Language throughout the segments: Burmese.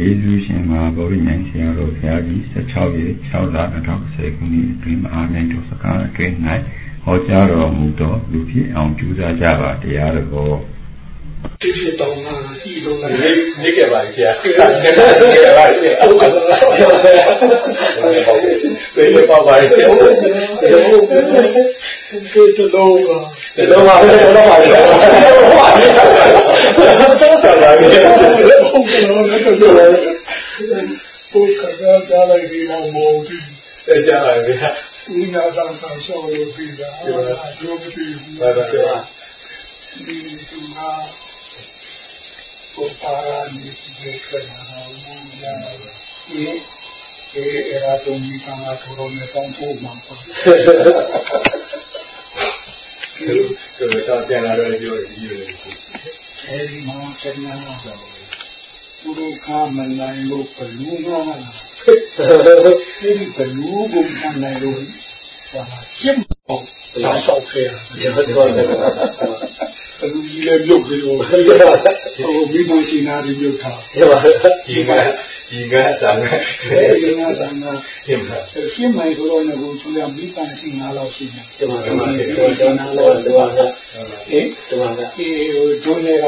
ယေရှုရှင်မှာဗောဓိဉာဏ်ဆရာတော်ဘုရားကြီး16ရက်6လ2010ခုနှစ်အတွင်းမှာအာနိုင်တော်စကားအတွင်း၌ဟောကြားတော်မူသောလူဖြစ်အောင်ကြိုးစားကြပါတရားတော် ဒီဖြစ်တော်မှာဤလိုလည်းနေခဲ့ပါဗျာနေခဲ့ပါဗျာဟုတ်ကဲ့ဘယ်လိုပါပါလဲဒီလိုဒီလိုဒီလိုပါဘယ်လိုပါလဲဟုတ်ပါပြီတော့ဆက်လာပြီဟုတ်ကဲ့ဟုတ်ကဲ့ဘုရားကြားလိုက်ဒီမှာမော်ဒီကြားလိုက်ဗျာဒီနာတောင်ဆောင်ရှောက်လို့ပြီးတာဒီမှာပြောမသိဘူးဟုတ်ပါဗျာဒီဒီမှာ ဘုရားနိဒီခေနာမူယာဒီအဲအရာတုံဒီကံအထောရနဲ့တောင်းဖို့မှာပါဒီတော့ပြန်လာတော့ပြောရည်အဲဒီမှာဆက်နာတော့ပုရုခမနိုင်လို့ဘလူးနာအဲဒီဘလူးကိုမနိုင်လို့ ဟာရှင်းပေါ့ဆောင်းဆောက်ခဲ့ကျွန်တော်တို့လူကြီးလည်းမြုပ်ပြီးတော့ဟိုမိမရှိနာပြီးမြုပ်တာဟုတ်ပါဒီကဒီကစားမယ်ဒီကစားမယ်ရှင်းပါရှင်းမယ်ဆိုတော့ငါကသူကမိပန်စီနာလောက်ရှိတယ်ဒီမှာဒီမှာဒီမှာနာလောက်ဒီမှာဟင်ဒီမှာအေးဒုနေက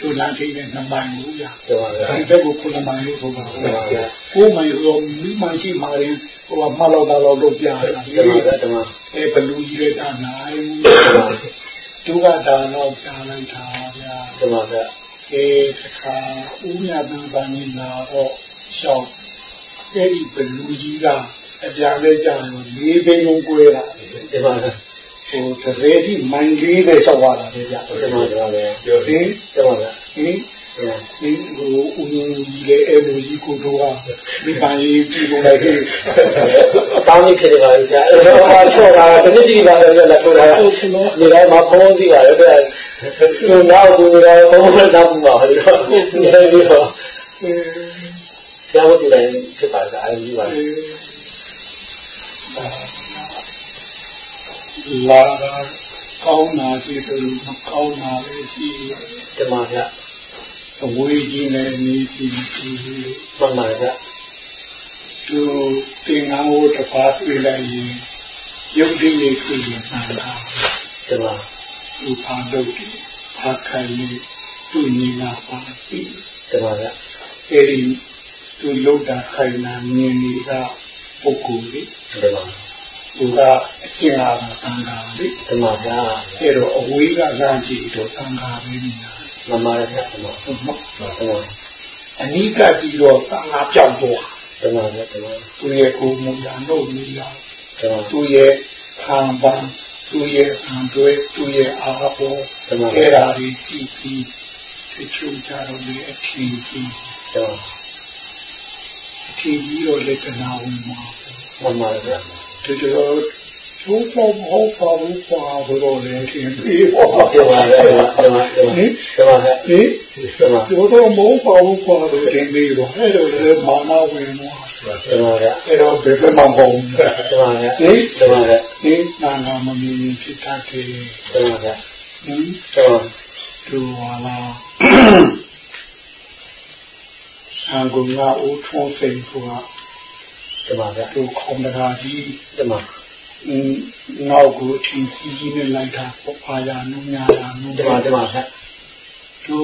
ဘုံမိုင်လို့ရှိမှာဘူးဒီမှာဟင်ဟိုနားချိတ်ဒီမိပန်အိမ်နဲ့သူလမ်းထိပ်နဲ့နှစ်မိုင်ဘူးဗျာဟုတ်ပါဗျာဒီဘက်ကိုခုနှစ်မိုင်လို့ဆိုပါဟုတ်ပါဗျာကိုးမိုင်ဆိုမိမရှိမှာရင်ဟိုကမှတ်လောက်တာတော့လုပ်ပြရတာဟုတ်ပါဗျာတမအဲဘလူကြီးရဲ့တာနိုင်သူကဒါတော့ကြားလိုက်တာဗျာဟုတ်ပါဗျာအဲတခါဦးမြတ်တန်ပန်ကြီးလာတော့ရှောင်းအဲဒီဘလူကြီးကအပြာလဲကြာလို့လေးသိန်းလုံးကွဲတာဟုတ်ပါဗျာ ဟိုတစ်စေတိမိုင်လေးပဲဆောက်ရတာလေဗျာကျွန်တော်ကလည်းပြောပြီးကျွန်တော်ကဟင်ဒီဟိုဦးကြီးလေအဲလိုကြီးကိုတော့ဒီပိုင်းပြီးလို့လိုက်ပြီးတောင်းနေဖြစ်နေပါပြီဗျာအဲ့တော့ဟာချော့တာတနည်းတည်းပါလေလက်ထိုးတာဒီတိုင်းမှာဖုံးစီပါလေတဲ့သူနောက်ကူနေတော့ဘုံနဲ့နောက်ကူပါလေတော့ဒီလိုတော့ဆရာတို့လည်းဖြစ်ပါလားအဲဒီပါလာ တာကောင်းတာရှိတယ်မကောင်းတာလည်းရှိတယ်မှာဗျအဝေးကြီးနဲ့နေရှိရှိမှန်ပါဗျသူတင်ငါဝတ်တစ်ပါးတွေ့လိုက်ရင်ရုပ်ရည်လေးတွေ့ရင်မှန်တာတမသူဖာတော့ဖာခိုင်လေးသူညီလာပါပြီတမဗျအဲဒီသူလောက်တာခိုင်နာမြင်နေတာပုဂ္ဂိုလ်လေးတမ သူကအကျင့်အားသံဃာလေတမဗျာအဲ့တော့အဝေးကလမ်းကြည့်တော့သံဃာပဲနေတာမမရတဲ့တမဟုတ်မဟုတ်အနိကပြီးတော့သံဃာပြောင်းသွားတမဗျာတမသူရဲ့ကိုယ်မူတာလို့နေရသူရဲ့ခံပန်းသူရဲ့ခံတွဲသူရဲ့အာဘောအဲ့ဒါတွေကြည့်ပြီးတချို့ကြတော့လေအထင်ကြီးတော့အထင်ကြီးတော့လက်တနာဝင်မှာမမဗျာဒီတော့ကျိုးပေါ်မ ဟုတ်ပါဘူးကွာဆိုတော့လည်းထင်ပြီးဟောတယ်ပါလေတယ်ပါတယ်ပါတယ်ပါဟင်တယ်ပါဟင်တယ်ပါကျိုးတော့မဟုတ်ပါဘူးကွာလို့ထင်ပြီးတော့အဲ့လိုလေမာနဝင်သွားတယ်ပါဗျာအဲ့တော့ဘယ်မှမဟုတ်ဘူးတယ်ပါဗျာဟင်တယ်ပါဗျာ ဒီနာနာမမြင်ဖြစ်တတ်တယ်တယ်ပါဗျာဟင်တယ်ပါသူဟာလားဆံကုငါဦးထုံးစိန်ဆိုတာတမဗျာသူခုံတကာကြီးတမအင်းနောက်ကိုအချင်းကြီးကြီးနဲ့လိုက်တာပပယာနုညာတာနုတမတမဗျာသူ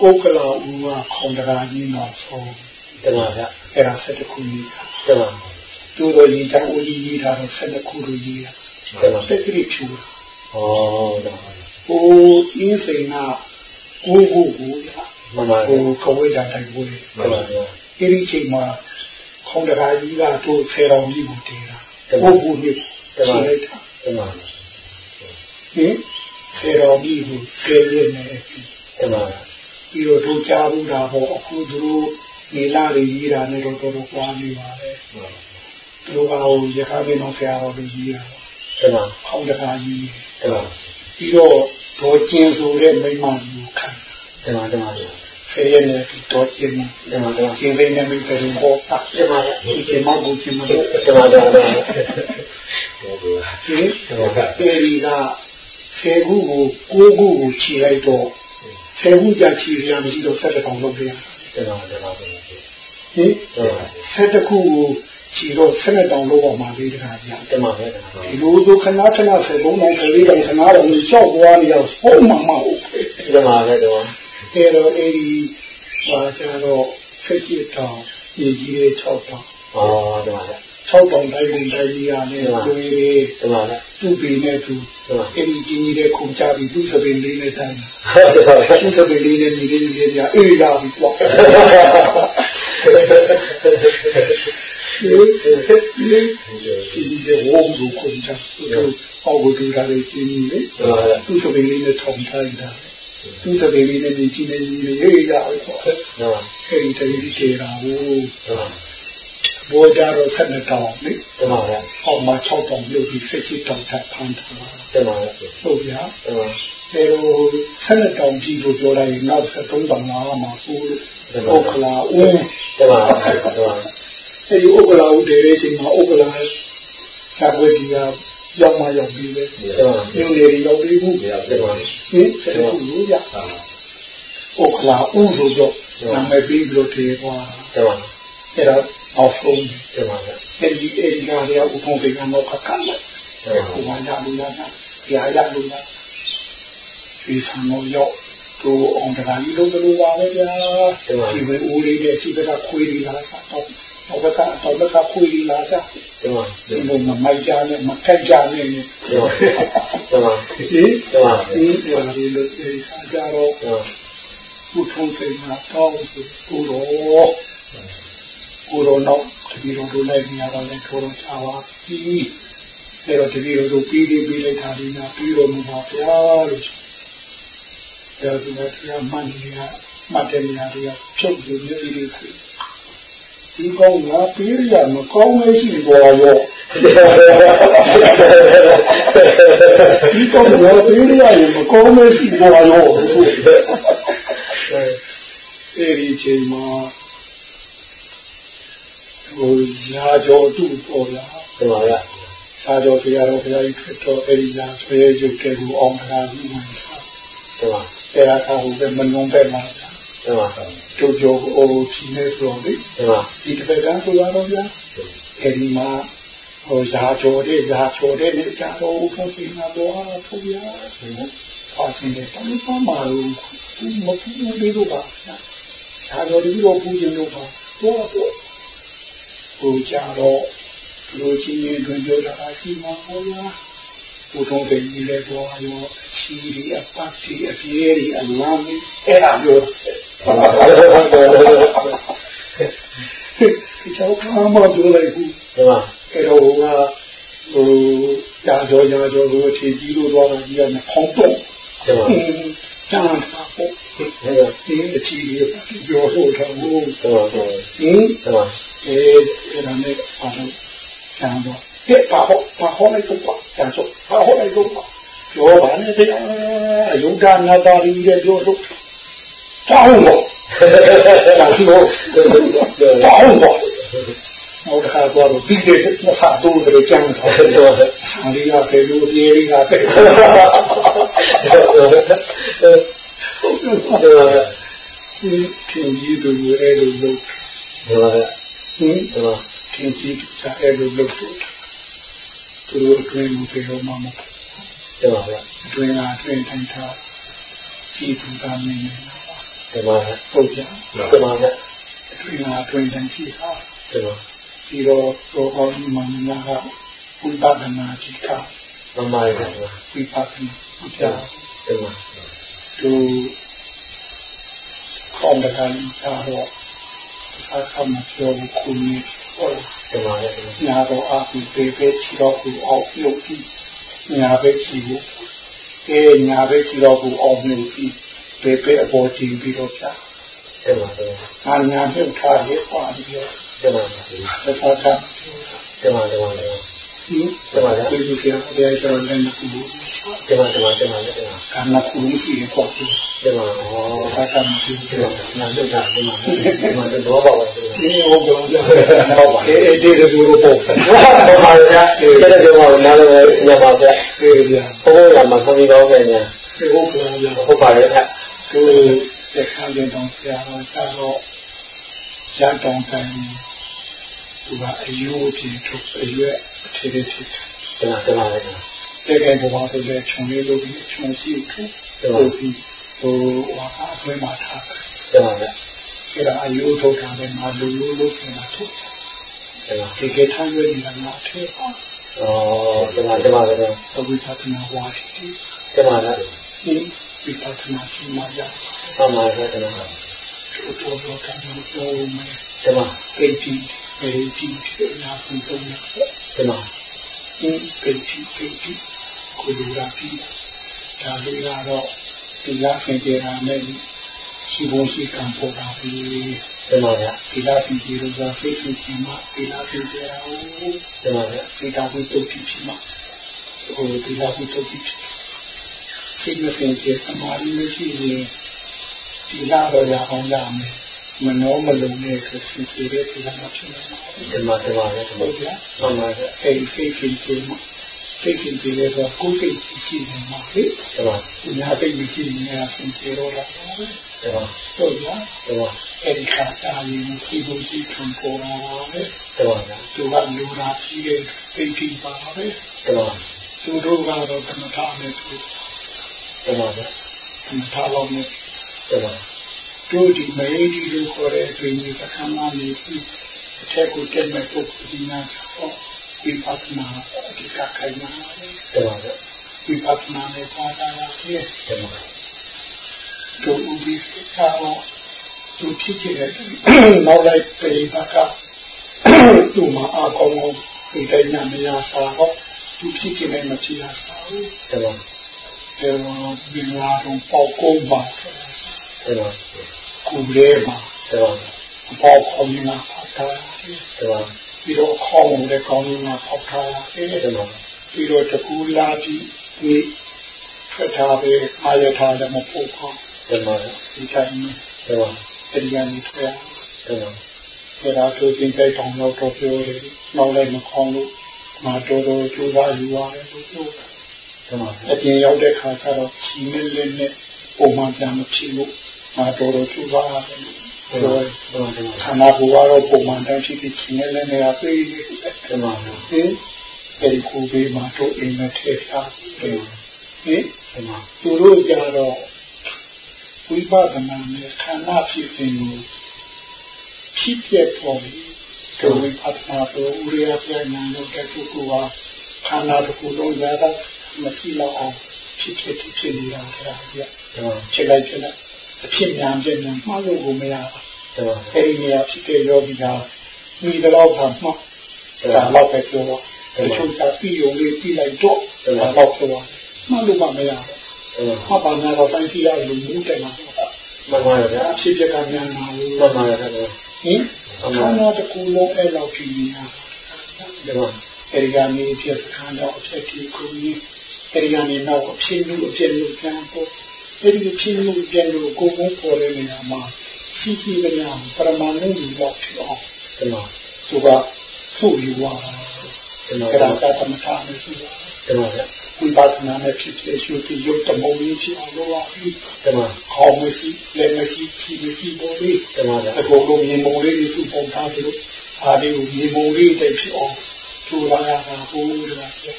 ကိုကလာဦးကခုံတကာကြီးနောက်ဆုံးတမဗျာအဲ့ဒါဆက်တခုကြီးတမသူတို့ရည်တာဦးကြီးကြီးတာတော့ဆက်တခုလိုကြီးတာတမတက်ကလေးဖြူဩတမဟိုအင်းစိန်ကကိုကိုကိုရမှန်ပါဟိုကဝိဒါတိုင်ကိုမှန်ပါဗျာအဲ့ဒီချိန်မှာ ခုံတကာကြီးကတို့ဆယ်တော်ကြီးကိုတင်တာပုဂ္ဂိုလ်နှစ်ရှိလိုက်တာတမန်ဟင်ဆယ်တော်ကြီးကိုဆယ်ရနေပြီတမန်ပြီးတော့တို့ကြားဘူးတာပေါ့အခုတို့နေလာတွေကြီးတာနဲ့တော့တော်တော်ကွာနေပါလေတို့ကဟိုရခါပြင်းအောင်ဆရာတော်ကြီးကြီးတာတမန်ခုံတကာကြီးတမန်ပြီးတော့ဒေါ်ကျင်ဆိုတဲ့မိမကြီးကိုခံတမန်တမန်ဆယ်ရနေတော့ကျင်းတ ယ်မှာကျင်းတဲ့နေမိတယ်ဟောတာကျမဒီကျမကိုကျမကျမတော့ဟင်ဒီက10ခုကို9ခုကိုခြေလိုက်တော့10ခုကြာခြေရမရှိတော့7ကောင်လုပ်ပြရတယ်ပါတယ်ပါဟင်ဟင်7ခုကိုခြေတော့7တောင်လုပ်အောင်ပါလေတခါကြာတယ်ပါပဲတယ်ဒီလိုဆိုခဏခဏ13တောင်14တောင်15တောင်ကိုကြောက်သွားနေအောင်ဟုတ်မှမဟုတ်တယ်ပါပဲတယ်ပါ အဲတော့အဲဒီဟာကျတော့17တောင်ရေကြီးတဲ့6တောင်အော်တယ်ပါပဲ6တောင်တိုင်းတိုင်းတိုင်းကြီးရနဲ့တွေ့ရတယ်ပါပဲသူ့ပေနဲ့သူတယ်ပါအဲဒီကြီးကြီးတဲ့ခုန်ကြပြီးသူ့စပင်လေးနဲ့တိုင်းတယ်ပါပဲသူ့စပင်လေးနဲ့ညီလေးညီလေးပြအေးရပြီကွာဒီဒီတဲ့ဝုန်းကိုခုန်ကြသူအောက်ကိုတူတာလေးကြီးကြီးလေတယ်ပါပဲသူ့စပင်လေးနဲ့ထောင်ထားတာ သူ့စပင်လေးနဲ့ညီကြီးနဲ့ညီလေးအေးရပြီကွာတယ်ပါအဲဒီတည်းကြီးကြေတာကိုတယ်ပါဘောကြတော့ဆက်နှစ်တောင်လေတယ်ပါပဲအောက်မှာ6တောင်ပြုတ်ပြီး17တောင်ထပ်ဖမ်းထားတယ်ပါပဲတယ်ဟုတ်ဗျာပါအဲလိုဆက်နှစ်တောင်ကြီးလို့ပြောလိုက်ရင်နောက်73တောင်လာမှာပို့လို့ဥက္ကလာဦးတယ်ပါတယ်ပါအဲဒီဥက္ကလာဦးတည်တဲ့အချိန်မှာဥက္ကလာဇာဝတိက ရောက်မှရောက်ပြီးပဲတယ်ပါညနေရီရောက်ပြီးဘူးတယ်ပါဟင်ဆက်လို့လို့ရဥက္ကလာဦးဆိုတော့နာမည်ပြီးလို့တည်သွားတယ်ပါအဲတော့အောင်ဆုံးတယ်ပါပဲအဲဒီအဲဒီကလည်းဥထုံးစိတ်ကတော့ခက်ခက်လိုက်တယ်ပါဟိုမှာရလို့ရတာကြာရလို့ရဒီဆံတော့ရောက်တို့အောင်တကာကြီးလုံးလို့ပါပဲဗျာဒီဝေဦးလေးနဲ့စီကတာခွေးလေးလာစားတော့ တော့ကတော့တော့ခွေးလေးလာစားတယ်ပါဒီလိုမမိုက်ကြနဲ့မခိုက်ကြနဲ့ဟင်တယ်ပါတယ်ပါဒီတယ်ပါဒီဒီလိုဒီကြတော့တယ်ပါဘုထုံးစိတ်မှာတောင်းဆိုကိုတော့ကိုတော့တော့ဒီလိုလိုလိုက်နေရတော့လည်းထိုးတော့ချပါပြီအဲ့တော့ဒီလိုလိုပြီးပြီးပြီးလိုက်တာဒီနာပြီးတော့မှာဗျာလို့ဒါကလည်းပြမန်နေရမတ်တယ်နေရတွေကဖြုတ်လို့မျိုးလေးတွေ ဒီကောင်းကပြေးရမကောင်းမရှိပေါ်ရောဒီကောင်းကပြေးရရင်မကောင်းမရှိပေါ်ရောဆိုအဲဒီချိန်မှာဟိုရာကျော်တူပေါ်လာတယ်ပါပဲစာကျော်ဆရာတော်ဘုရားကြီးခရစ်တော်အဲဒီရာဆွေရုပ်ကဲကိုအောင်လာပြီးမှတယ်ပါအဲဒါကဟိုပဲမနှုံးပဲမှာတ ယ်ပါတို့ကျော်အိုချီနေဆိုတော့လေတယ်ပါဒီတစ်ခါကဆိုရတော့ဗျာအဲဒီမှာဟိုရာကျော်တဲ့ရာကျော်တဲ့နေကြတော့ဘုရားရှင်ကတော့ဖူရပါစင်တဲ့တမန်ပါလို့မပူလို့တော့ပါရာကျော်ဒီလိုပူရင်တော့ပါတော့တော့ဟိုကြတော့လူချင်းရင်တွင်ပြောတာရှိမှာဟောလားဘု ထုံးစိတ်ကြီးလည်းတော့ရောချီရီအပတ်စီအပြေးရီအလမ်းအဲ့ဒါမျိုးဒီချောင်းကမှပြောလိုက်ဘူးတယ်ပါအဲ့တော့ဟိုကဟိုကြာကြောကြာကြောဟိုအထည်ကြီးလို့သွားတာကြီးကမခေါင်းတော့တယ်ပါကျန်တာပေါ့တယ်ပါဒီအချီရီပြောလို့တော့ဟိုတယ်ပါတယ်ဟင်ပါအဲအဲ့ဒါနဲ့ပါတော့ကျန်တော့တဲ့ပါဟောပါဟောလိုက်တော့ပါကျန်တော့ပါဟောလိုက်တော့ပါ ပြောပါနဲ့တရားအယုဒ္ဓနာတာရီရဲ့ပြောတော့တောင်းတော့တောင်းတော့တောင်းတော့ဟုတ်ခါတော့ပြီးတဲ့မစားတော့တယ်ကျန်တော့တယ်ပါဆာလီကပဲလို့ပြေးကပဲဟုတ်ကဲ့တယ်ပါဒီသင်ကြီးတို့ရဲ့လိုလို့တယ်ပါဟင်တယ်ပါသင်ကြီးစာအဲ့လိုလို့သူတို့အတွင်းကိုပြောမှမတ ယ်ပါအတွင်းကအတွင်းတိုင်းထားကြည့်သူကမင်းတယ်ပါဟုတ်ကြတယ်ပါအတွင်းကအတွင်းတိုင်းကြည့်ဟာတယ်ပါဒီတော့တော့အော်ဒီမှာငါကဘုဒ္ဓဂနာတိကမမရပါဝိပါဒနာဘုရားတယ်ပါသူခေါင်းတကန်ထားတော့အခါမှပြောခုနေဟောတယ်ပါညာတော့အကူပေပေချီတော့ကူအောင်ပြုတ်ပြီး ညာပဲချီဖို့အဲညာပဲချီတော့ကူအောင်ပြုတ်ပြီးပေပေအပေါ်ချီပြီးတော့ပြတယ်ပါတယ်အာညာပြုတ်ထားရဲ့ပါပြီးတော့တယ်ပါသက်သာကတယ်ပါတယ်ပါဒီတယ်ပါဒီလိုဆရာတရားကျော်လည်းမကူ ဒီမှာဒီမှာဒီမှာဒီမှာကံနာခုလုံးရှိရပေါ့ဒီဒီမှာဟောသာကံရှိတဒီယ်မှာနာတော့တာဒီမှာဒီမှာတော့ပါပါဒီဒီဟုတ်ကဲ့ဟုတ်ပါအဲ့ဒီလိုလိုပေါ့ဆက်မှာပါဗျာဒီတဲ့ကြောင့်နားလည်းညပါဗျာပြေးပြဘုန်းတော်မှာခွန်ကြီးကောင်းနေတယ်ဟုတ်ကဲ့ဗျာဟုတ်ပါတယ်ဗျာသူတက်ခါတဲ့တော့ဆရာတော်ဆရာတော်ရတောင်းတိုင်းသူကအယုတ်ကြီးထုတ်အရွက်အခြေအ နေဖြစ်ဒီမှာဒီမှာလေတဲ့ကဲဘဝဆိုတဲ့ခြုံလေးလို့ဒီခြုံစီထုတ်ထုတ်ပြီးဟိုဟာအဆွဲမှာထားတယ်ဒီမှာဗျာအဲ့ဒါအယုတ်ထုတ်တာလည်းမလူလူလို့ဆိုတာထုတ်ဒီမှာဒီကထားရနေတာငါထဲပါအော်ဒီမှာဒီမှာလေသဝိသသနာဝါဒီဒီမှာလားဒီဝိသသနာရှိမှရမှန်ပါဗျာဒီမှာတို့တို့တို့ ကံလို့မယ်ဒီမှာအေတီအေတီဒီနာစံတုံးဒီမှာဒီပေတီပေတီကိုလူရာတီဒါလေးကတော့ဒီလားစင်ကြတာနဲ့ရှိဖို့ရှိကံပေါ်တာပြီးဒီမှာဗျာဒီလားစင်ကြလို့ဆိုစိတ်စင်ကြမှာဒီလားစင်ကြတာဟုတ်ဒီမှာဗျာစိတ်ဓာတ်ကိုတုတ်ကြည့်ဖြစ်မှာဟိုဒီလားကိုတုတ်ကြည့်စိတ်မစင်ကြသမာဓိမရှိရင်ဒီလားတော့ရအောင်ရမယ် မနှောမလုံးနဲ့ဆိုစင်ကြတဲ့ဒီလားမဖြစ်နိုင်ဘူးဒီမှာဒီမှာလေဒီဟုမှာတ်ကဲ့မှန်ပါဗျာအဲ့ဒီစိတ်ရှင်ရှင်မှာစိတ်ရှင်ရှင်လေးဆိုကိုယ်စိတ်ရှိနေမှာလေဒီမှာဒီညာစိတ်မရှိနေတာဆင်ကျေတော့တာဒီမှာဟုတ်လားဒီမှာအဲ့ဒီခါတာရင်ရှိဖို့ရှိထွန်ပေါ်လာပါပဲဒီမှာဗျာသူကလူရာကြီးတဲ့စိတ်ကြီးပါပဲဒီမှာသူတို့ကတော့သမထနဲ့သူဒီမှာဗျာသမထလောက်နဲ့ဒီမှာ တို့ဒီမေကြီးလို့ခေါ်တဲ့အတွင်းစခန်းကနေပြီးအချက်ကိုတက်မဲ့ပုဂ္ဂိုလ်ဒီနာဟောဒီပဿနာအဓိကခိုင်နာတယ်ဒီမှာဗျာဝိပဿနာနဲ့ပါတာဖြစ်ဒီမှာတို့ဥပ္ပိသကတော့သူဖြစ်ခဲ့တဲ့နောက်လိုက်ပေပါကသူ့မှာအကောင်ကိုဒီတိုင်းညမရစားတော့သူဖြစ်ခဲ့တဲ့မဖြစ်ရစားဘူးဒီမှာအဲတော့ဒီလာတော့ပေါကုန်းပါဒီမှာကူလေးပါဒီမှာပေါခေါင်းမှာဖောက်ထားဒီမှာပြီးတော့ခေါင်း လည်းကောင်းမှာဖောက်ထားတယ်ဒီမှာပြီးတော့တကူလာပြီးဒီထွက်ထားပဲအာရထားလည်းမဖို့ခေါင်းဒီမှာဒီတိုင်းဒီမှာတရားနေထွက်ဒီမှာဒါသာသူစဉ်ကြိုက်တောင်တော့တော့ပြောတယ်နောက်လိုက်မခေါင်းလို့မတော်တော်ကြိုးစားယူရတယ်လို့ပြောဒီမှာအပြင်ရောက်တဲ့ခါကျတော့ချီနဲ့လက်နဲ့ပုံမှန်ပြန်မဖြစ်လို့ မတော်တော်ကြိုးစားရတယ်လို့ပြောတယ်ဒီမှာဒီမှာခန္ဓာကိုယ်ကတော့ပုံမှန်တိုင်းဖြစ်ဖြစ်ချီနဲ့လက်နဲ့အပေးနေတယ်ဒီမှာဟင်အဲဒီကိုဘေးမှာတို့အိမ်နဲ့ထည့်ထားတယ်ဟင်ဒီမှာသူတို့ကြတော့ဝိပဿနာနဲ့ခန္ဓာဖြစ်စဉ်ကိုဖြစ်ပြပေါ်ပြီးတို့ဝိပဿနာဆိုဥရိယပြညာလို့တဲ့ပုဂ္ဂိုလ်ကခန္ဓာတစ်ခုလုံးရတာမရှိတော့အောင်ဖြစ်ဖြစ်ဖြစ်နေတာကကြဒီမှာချက်လိုက်ချက်လိုက် အဖြစ်များပြညာမှားလို့ကိုမရဘူးဒီမှာအဲဒီနေရာဖြစ်တဲ့ယောဂီကမိတော့ကမှဒါတော့ပဲပြောတော့တချို့ကပြီးရုံလေးပြီးလိုက်တော့ဒါတော့ပြောမှလို့မမရဘူးဒီမှာမှပါများတော့တိုင်းကြည့်ရလို့မူးတယ်မှာမှန်ပါဗျာအဖြစ်ပြကများနာလို့မှန်ပါဗျာဒီမှာဟင်ခန္ဓာတစ်ခုလုံးအဲ့လောက်ကြည့်နေတာဒီမှာအဲဒီကနေဖြစ်စခန်းတော့အဖြစ်ဒီကိုကြီးအဲဒီကနေနောက်အဖြစ်လူအဖြစ်လူပြန်ပေါ် အဲဒီအဖြစ်လူပြန်လူကိုယ်ကိုပေါ်တဲ့နေရာမှာရှိရှိကများပရမဏုလူတော့ဖြစ်အောင်ဒီမှာသူကစုယူသွားတာဒီမှာအဲ့ဒါကသမထနဲ့စုတာဒီမှာဗျာဝိပဿနာနဲ့ဖြစ်ဖြစ်ရှုပြီးရုပ်တမုံကြီးဖြစ်အောင်လုပ်ရပြီးဒီမှာခေါင်းမရှိလက်မရှိခြေမရှိပေါ်လေးဒီမှာဗျာအကုန်လုံးမြေမုံလေးတွေစုပုံထားပြီးတော့အားလေးကိုမြေမုံလေးတွေဖြစ်အောင်ကျိုးလာရတာဟိုးတာဒီမှာဗျာ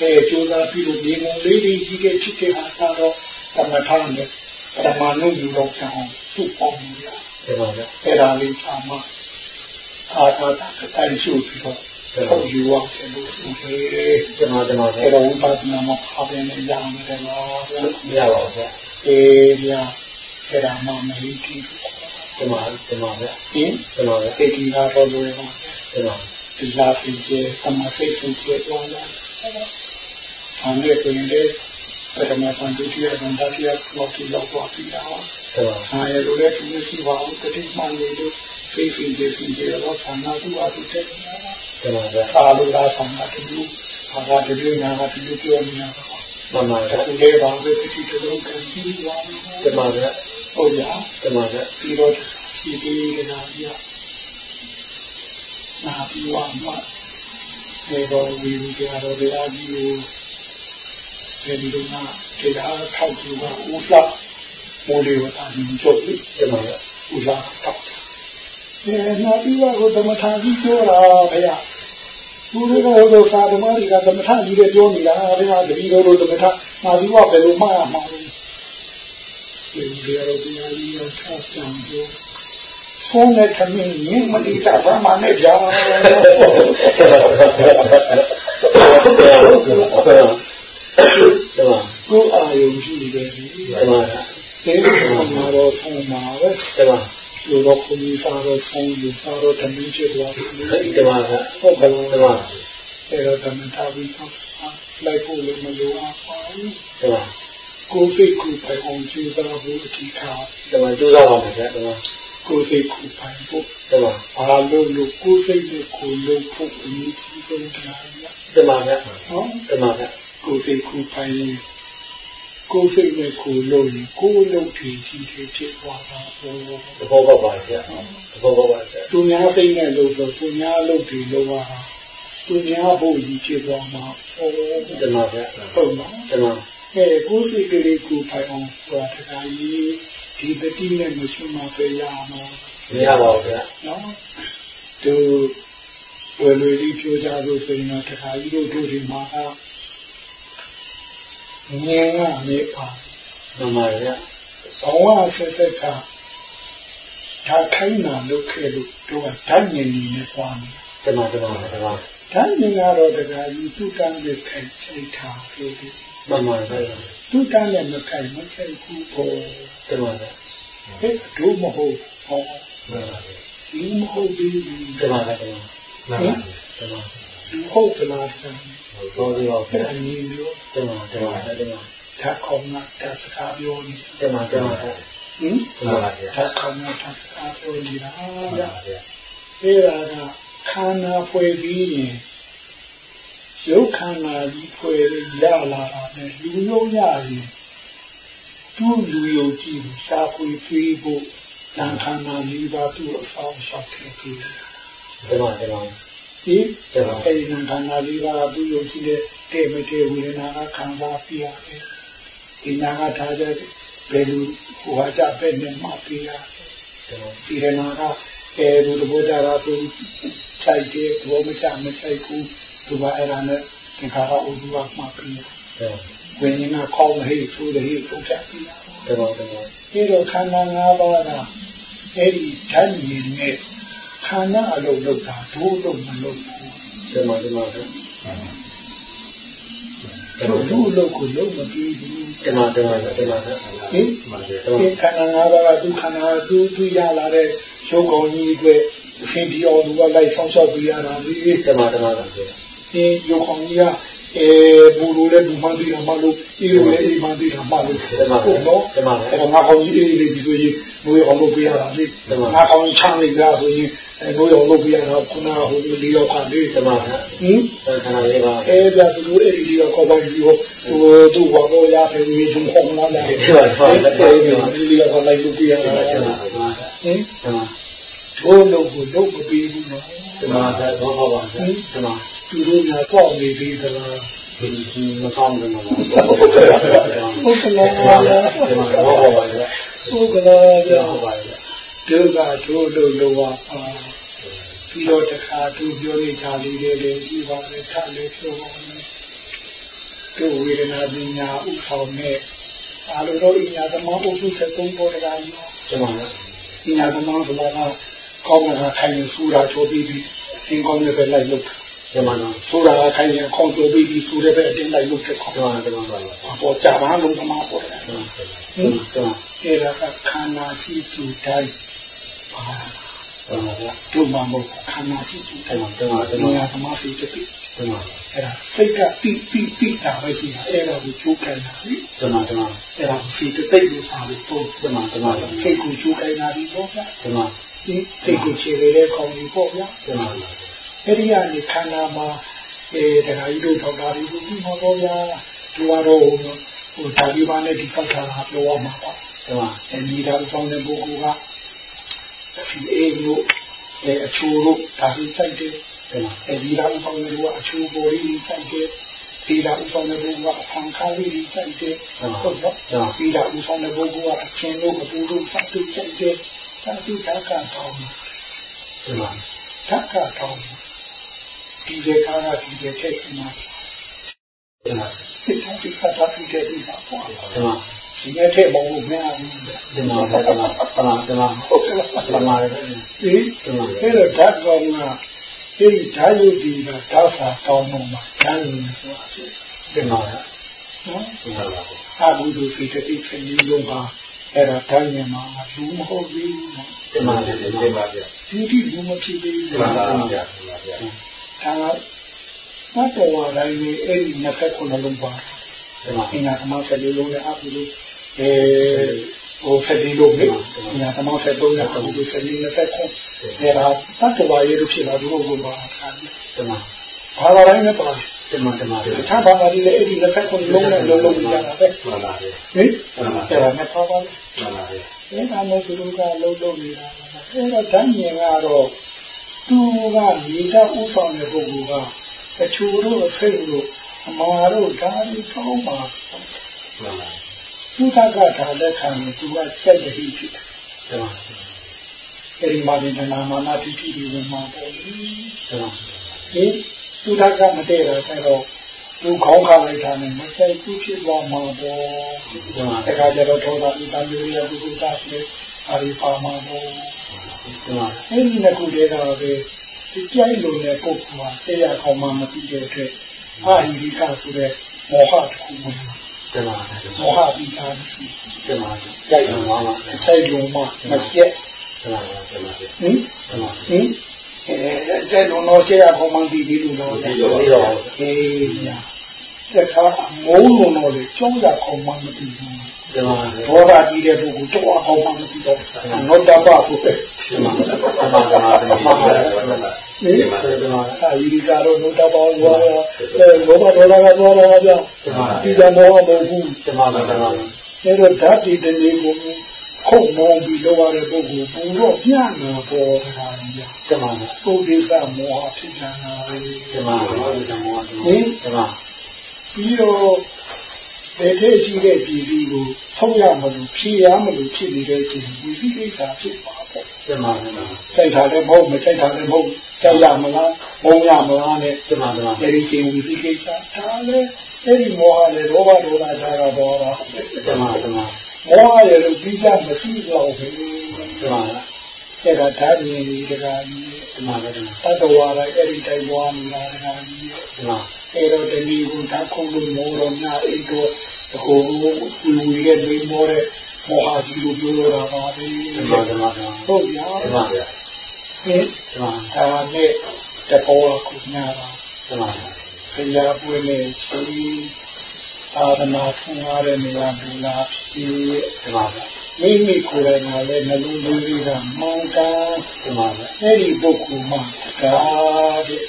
အဲကျိုးစားပြီးတော့မြေမုံလေးတွေကြီးကဖြစ်တဲ့ဟာ ကတော့သမထနဲ့ပရမဏုယူတော့ကြောင်းစုပေါင်းနေရဒီမှာဗျာအဲ့ဒါလေးချာမှအာသာတာတိုင်းရှုပြီးတော့ထုတ်ယူရတယ်လို့ဆိုတယ်ဒီမှာဒီမှာဗျာအဲ့တော့ဝိပဿနာမှာအပြင်နဲ့ရမယ်တယ်လားမရပါဘူးဗျာအေးဗျာအဲ့ဒါမှမဟုတ်ဘူးဒီမှာဒီမှာဗျာဟင်ဒီမှာဗျာတေတီလာတော့လို့ဒီမှာဒီလာစီကျေအမစိတ်စီကျေတော့လာဆံရကိုင်းတဲ့ ပထမဆံဒုတိယဆံတတိယလောက်ကြည့်တော့ပါပြီလားဒီမှာဆံရလို့လည်းသူမရှိပါဘူးတတိမှန်လို့စိတ်စီကျေစီကျေတော့ဆံနာသူအတူတဲ့ဒီမှာဗျာသာလို့လားဆံနာတူဘာသာတူညာကတူပြောနေတာဒီမှန်ပါဗျာဒီလေးပါပဲတိတိကျကျကပြီးသွားပြီတမန်ဗျာဟုတ်ရတမန်ဗျာပြီးတော့စီပြီးကနာပြနာပြီးဝါမှာဒီတော့ဝီဝီကြတော့ဒီအားကြီးကို ဒီလိုနာဒီအားထောက်ကြည့်ပါဦးစားမိုးလေးဝတာဒီကြိုပြီးတမန်ဗျာဦးစားထောက်တယ်နာပြီးတော့ဓမ္မထာကြီးပြောတာဗျာသူတို့ကတော့စာဓမ္မတွေကဓမ္မထကြီးတွေပြောနေတာဗျာတတိတော်တို့ဓမ္မထငါဒီကဘယ်လိုမှရမှာလဲဒီလိုရတော့ဒီအကြီးကိုထောက်ပြန်ပြောဆုံးတဲ့ခမင်းရင်းမလေးတာဘာမှနဲ့ကြာ တမန်ကိုအာယုံရှိတယ်ဒီတမန်မှာတော့ဆုံးမှာပဲတမန်လူတော့ကိုကြီးစားတော့ဆုံးလူစားတော့တမင်းဖြစ်သွားတယ်တမန်ဗျာဟုတ်ကဲ့တမန်အဲ့တော့ဓမ္မထာပြီးတော့လိုက်ဖို့လည်းမလိုအောင်ပါဘူးတမန်ကိုယ်စိတ်ကိုယ်ပိုင်အောင်ကြိုးစားဖို့အထူးထားတမန်ကြိုးစားပါမယ်ဗျာတမန်ကိုယ်စိတ်ကိုယ်ပိုင်ဖို့တမန်ဘာလို့လို့ကိုယ်စိတ်နဲ့ကိုယ်လုံးဖို့အရေးကြီးဆုံးတရားရတမန်ဗျာနော်တမန်ဗျာ ကိုယ်စိတ်ကိုယ်ပိုင်ရင်ကိုယ်စိတ်နဲ့ကိုယ်လုံးရင်ကိုယ်လုံးထည်ကြီးတွေဖြစ်သွားတာပေါ့သဘောပေါက်ပါဗျာသဘောပေါက်ပါဗျာသူများစိတ်နဲ့လို့ဆိုသူများလုပ်တယ်လို့ပါသူများဖို့ကြီးဖြစ်သွားမှာပေါ့တမန်ဗျာဟုတ်နော်တမန်အဲကိုယ်စိတ်ကလေးကိုယ်ပိုင်အောင်ဆိုတာတရားကြီးဒီတတိနဲ့မရှိမှပဲရမှာမရပါဘူးဗျာနော်သူဝယ်လွယ်လေးပြောကြလို့ဆိုရင်တော့တရားကြီးတို့တို့ဒီမှာ ကငင်းကနေပါတမန်ဗျာဘောဝဆက်ဆက်ကဒါခိုင်းတာလုပ်ခဲ့လို့တို့ကဓာတ်ဉာဏ်ကြီးနဲ့သွားနေတမန်တမန်တမန်ဓာတ်ဉာဏ်ကတော့တရားကြီးသူတန်းနဲ့ခိုင်ချိတ်ထားလို့တမန်ဗျာသူတန်းနဲ့မခိုင်မချိတ်ဘူးပေါ့တမန်ဗျာဟဲ့တို့မဟုတ်ဟောဒီမဟုတ်ဘူးတမန်ဗျာတမန်ဟင်တမန်ဒီဟုတ်သလား တန်းဘောဒီပါအဲ့ဗျာဒါကြီးလို့တမန်တမန်တမန်ဓာတ်ခေါင်းကဓာတ်စကားပြောနေတမန်တမန်ဗျာဟင်တမန်ဗျာဓာတ်ခေါင်းကဓာတ်စကားပြောနေတာတမဗျန်ဗျာအဲ့ဒါကခန္ဓာဖွဲ့ပြီးရင်ရုပ်ခန္ဓာကြီးဖွဲ့ရလာတာနဲ့လူလုံးရရင်သူ့လူယုံကြည်ကိုရှားဖွေပြီးဖို့ဉာဏ်ခန္ဓာလေးပါသူ့အဆောင်ရှောက်ခဲ့ပြီးတမန်တမ န်ဒီတမန်အဲဒီဉာဏ်ခန္ဓာလေးပါသူ့ယုံကြည်တဲ့တဲ့မတဲ့ဝေဒနာကခံစားပြရတယ်ဒီနာကထားတဲ့ဘယ်လိုဟိုဟာကြပဲနဲ့မှပြရတယ်တမန်ဒီရနာကအဲလူတဘောကြတာဆိုခြိုက်တယ်ဘောမချမခြိုက်ဘူးသူကအဲ့ဒါနဲ့ဒီခါတော့ဥဒ္ဒဝမှပြီးတမန်ဝိညာဉ်ကခေါင်းဟိတ်ဆိုတဲ့ဟိတ်ထုတ်ချပြီးတမန်တမန်ဒီတော့ခန္ဓာ၅ပါးကအဲ့ဒီဓာတ်ဉာဏ်နဲ့ ခန္ဓာအလုံးလောက်တာဒုလုံးမလုံးဘူးတမန်တမန်တမန်ဒုလုံးကိုလုံးမပြီးဘူးတမန်တမန်တမန်ဟင်ဒီခန္ဓာ၅ပါးကဒုခန္ဓာဒုဒုရလာတဲ့ရုပ်ကောင်းကြီးအတွက်အရှင်ဒီအောင်သူကလိုက်ဆောင်ရှောက်ပြရတာလေတမန်တမန်ဒီရုပ်ကောင်ကြီးကအဲဘူလိုလည်းဘူမှန်ပြီးတာမလို့အေးလိုလည်းအေးမှန်ပြီးတာမလို့တမန်ဟုတ်နော်တမန်အဲတော့ငါကောင်ကြီးအေးလေးဒီဆိုရင်ဘိုးရအောင်လုပ်ပြရတာလေငါကောင်ကြီးချမ်းနေကြဆိုရင် အဲဘိုးရအောင်လုပ်ပြရတာခုနကဟိုလေးရောက်ကလေတမန်ဟင်ခန္ဓာလေးပါအဲပြသူတို့အဲ့ဒီလေးရောကောပိုင်းပြီးဟိုသူတို့ဘာလို့ရတယ်ဒီဂျုံခေါင်းလာတယ်ဒီလေးရောကလိုက်လုပ်ပြရတာဟင်တမန်တို့လုပ်ကိုလုပ်မပြီးဘူးနော်တမန်သောဘောပါတမန်သူတို့ကတော့နေသေးသလားမကောင်းတယ်မလားဟုတ်ကဲ့လားတမန်ဘောပါပါဟုတ်ကဲ့လားကြာဘောပါ ဒုက္ခတို့လို့လောပါပြီးတော့တခါသူပြောနေကြလေးတွေလည်းဒီပါလေထလည်းပြောပါမယ်တို့ဝေဒနာပညာဥဆောင်နဲ့အာလိုတော့ဉာဏ်သမောအုပ်စု73ပေါ်တရားကြီးတမန်ဉာဏ်သမောဆိုတာကကောင်းတာခိုင်ဆူတာထိုးပြီးပြီးသင်ကောင်းတဲ့ပဲလိုက်လို့တမန်ဆူတာခိုင်ရင်ခေါင်းထိုးပြီးပြီးဆူတဲ့ပဲအတင်းလိုက်လို့ဖြစ်ခေါတမန်တမန်ပါပေါ်ကြပါလို့သမားပေါ်တယ်တမန်ဟင်တမန်အဲ့ဒါကခန္ဓာရှိသူတိုင်းပါတမန် တို့မှမဟုတ်ခန္ဓာရှိသူတတိုင်းမန်တမန်တဒီမန်မှာသမားရှိတဲ့ပြီတမန်အဲ့ဒါစိတ်ကတိတိတိတာပဲရှိတာအဲ့ဒါကိုချိုးခိုင်းတာလေတမန်တမန်အဲ့ဒါကိုစိတ်တိတ်လို့စာလို့ပို့တမန်တမန်စိတ်ကိုချိုးခိုင်းတာဒီပေါ့ဗျာတမန်ဒီစိတ်ကိုခြေလေတဲ့ခေါင်းကြီးပေါ့ဗျာတမန်အဲ့ဒီကနေခန္ဓာမှာအဲတရားကြီးတို့ထောက်တာတွေကိုဒီမှာပေါ့ဗျာသူကတော့ဟိုတာလီဘန်နဲ့ဒီဆောက်ထားတာပြောရမှာပေါ့ဒီမှာအဲဒီဒါဥဆောင်တဲ့ပုဂ္ဂိုလ်ကစီအေးလို့ အဲအချိုးလို့ဒါကြီးစိုက်တယ်ဒီမှာအဲဒီဒါဥဆောင်တဲ့လူကအချိုးပေါ်ကြီးစိုက်တယ်ဒီဒါဥဆောင်တဲ့ပုဂ္ဂိုလ်ကအဖန်ခါလေးကြီးစိုက်တယ်ဟုတ်တော့ဒီဒါဥဆောင်တဲ့ပုဂ္ဂိုလ်ကအချင်းလို့အပူလို့စိုက်တယ်စိုက်တယ်ဒါသူဓာတ်ကတော့ဒီမှာဓာတ်ကတော့ဒီလေကားကဒီလေထက်မှာဒီမှာဒီဓာတ်ကဓာတ်ပြီးတဲ့ဒီပါပေါ့ဒီမှာ ဒီနေ့ထက်မဟုတ်ဘူးမင်းအားဘူးဒီမှာဒီမှာဒီမှာဒီမှာဟုတ်ကဲ့ဒီမှာဒီအဲ့တော့ဓာတ်ကောင်ကဒီဓာတ်ရုပ်ဒီကဓာတ်စာကောင်းမှမှာဓာတ်ရုပ်ဆိုတာဖြစ်ဒီမှာနော်ဒီမှာအာဘူးသူစိတ်တည်းစိတ်ကြီးလုံးပါအဲ့ဒါဓာတ်ဉာဏ်မှာလူမဟုတ်ဘူးနော်ဒီမှာဒီမှာဗျာဒီဒီလူမဖြစ်သေးဘူးဒီမှာဒါကဗျာဒီမှာဗျာမတော်ဝါတိုင်းနဲ့အဲ့ဒီ29လုံးပါဒီမှာအင်္ဂါသမောက်ဆက်လေးလုံးနဲ့အပူလို့ အဲဟိုဆက်လေးလုံးလေအင်္ဂါသမောက်ဆက်သုံးနဲ့အပူလို့ဆက်လေး29အဲ့ဒါတတ်တော်ရည်လို့ဖြစ်လာတို့ဘုရားအခါကြီးဒီမှာဘာသာတိုင်းနဲ့ပါဒီမှာဒီမှာဒီတခြားဘာသာတွေလည်းအဲ့ဒီ29လုံးနဲ့လုံးလုံးကြတာပဲမှာပါဗျာဟင်အဲ့ဒါနဲ့ပါပါမှာပါဗျာအဲ့ဒါမျိုးသူတို့ကလုံးလုံးနေတာအဲ့တော့ဓာတ်ဉာဏ်ကတော့သူကမြေကဥဆောင်တဲ့ပုဂ္ဂိုလ်ကအချို့တို့အစိတ်တို့အမာတို့ဓာတ်ဒီကောင်းပါမှာပါ သူကကဒါလက်ခံလို့သူကစက်တည်းဖြစ်တယ်ဒီမှာ။အဲဒီမှာဒီနာမနာတိတိဒီဝင်မှာပေါ့လေဒီမှာ။ဟင်သူကကမတည့်တော့ဆက်တော့သူခေါင်းခါလိုက်တာနဲ့မဆိုင်သူဖြစ်သွားမှာပေါ့။ဒီမှာတခါကျတော့ထောတာဒီတန်ကြီးရပုဂ္ဂိုလ်သားလေးအာရိပါမှာပေါ့ဒီမှာ။အဲဒီနှစ်ခုတည်းကတော့ပဲဒီကြိုက်လို့တဲ့ပုဂ္ဂိုလ်ဟာဆေးရခေါင်းမှမသိတဲ့အတွက်အာဟိရိကဆိုတဲ့မောဟတစ်ခုဝင်လာ ဒီမှာမောဟပြီးသားရှိဒီမှာကြိုက်မှာမှာအချိုက်လုံးမှမကျက်ဒီမှာဒီမှာဒီဟင်မှာဟင်အဲတဲ့လုံးတော့ဆေးရခေါင်းမှသိပြီးလို့တော့ဒီလိုဒီလိုအေးညာတဲ့ခါမိုးလုံးတော့လေကျောင်းရခေါင်းမှမသိဘူးဒီမှာဘောဓာကြီးတဲ့ပုဂ္ဂိုလ်တော့ခေါင်းမှမသိတော့နောတပဆိုတဲ့ဒီမှာဒီမှာဒီမှာဒီမှာ ဒီမှာဟင်ဒီမှာအာယီကတော့နောတပဘောရောအဲဘောဓာဒေါ်လာကတော့တော့ဗျာဒီကမောမဟုတ်ဘူးဒီမှာဒီမှာအဲတော့ဓာတ်ဒီတည်းကိုခုတ်မောပြီးလောက်ရတဲ့ပုဂ္ဂိုလ်ပူတော့ပြန်လာပေါ်တာကြီးဒီမှာပုဒ္ဒေသမောဟဖြစ်ကြတာလေဒီမှာဒီမှာဒီမှာပြီးတော့ ဒေထေရှိတဲ့ပြည်စည်းကိုဆုံးရမလို့ဖြေရမလို့ဖြစ်နေတဲ့ချိန်ဝိသိကိစ္စဖြစ်ပါပေါ့ဒီမှာဒီမှာစိုက်တာလည်းမဟုတ်မစိုက်တာလည်းမဟုတ်စိုက်ရမလားမုံရမလားနဲ့ဒီမှာဒီမှာအဲဒီချိန်ဝိသိကိစ္စဒါလည်းအဲဒီမောဟလည်းလောဘဒေါသဓာတ်တော်တာဒီမှာဒီမှာမောဟရဲ့လို့ပြီးကြမရှိတော့ဘူးဒီမှာအဲ့ဒါဓာတ်ဉာဏ်ကြီးတရားကြီးဒီမှာဒီမှာတတ္တဝါလည်းအဲ့ဒီတိုင်းပွားနေတာတရားကြီးဒီမှာ အဲ့တော့တဏီကိုဓာတ်ခုံလို့မောတော့ညအိတ်တော့အခုလူရဲ့မိမောတဲ့မောဟကြီးကိုပြောရတာပါပဲဒီမှာဒီမှာဟုတ်ရဒီမှာဟင်ဒီမှာဒါနဲ့တပေါ်ခုညာတာဒီမှာဆရာပွေးနဲ့ရှင်အာရမဆင်းရတဲ့နေရာဘူလာဖြစ်ဒီမှာမိမိကိုယ်တိုင်ကလည်းနှလုံးသွင်းပြီးတာမောင်းတာဒီမှာအဲ့ဒီပုဂ္ဂိုလ်မှာဒါတဲ့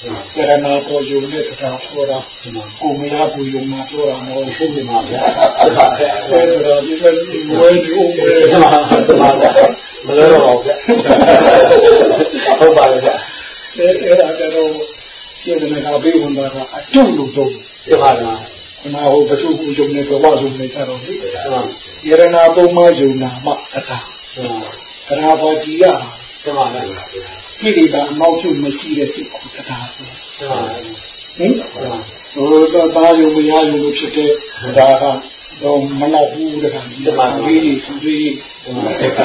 ဒီမှာကရဏတော်ယုံနဲ့တရားပြောတာဒီမှာကိုမရဘူးယုံမှာပြောတာမဟုတ်ဘူးဒီမှာဗျာဒီမှာဗျာအဲ့ဒါဒီလိုဝဲဒီဦးပဲဒီမှာဒီမှာဗျာမလို့တော့ဗျာဟုတ်ပါရဲ့ဗျာအဲ့အဲ့ဒါကတော့ကျေနပ်တာဘေးဝင်တာကအတုလို့တော့ဒီမှာဒီမှာခနာဟိုဘုသူ့ယုံနဲ့ဘဝယုံနဲ့ကြတော့လေဒီမှာယရဏပုံမယုံနာမှအတာဒီမှာသရဘာကြီးရဒီမှာဗျာ ကိရိတာအနောက်ကျမရှိတဲ့စိတ်ကိုတရားဆိုဒီမှာဟင်ဒီမှာဟိုတော့သားယုံမရယုံလို့ဖြစ်တဲ့ဒါကတော့မလောက်ဘူးတခါဒီမှာလေးကြီးသူလေးဒီမှာဒီမှာ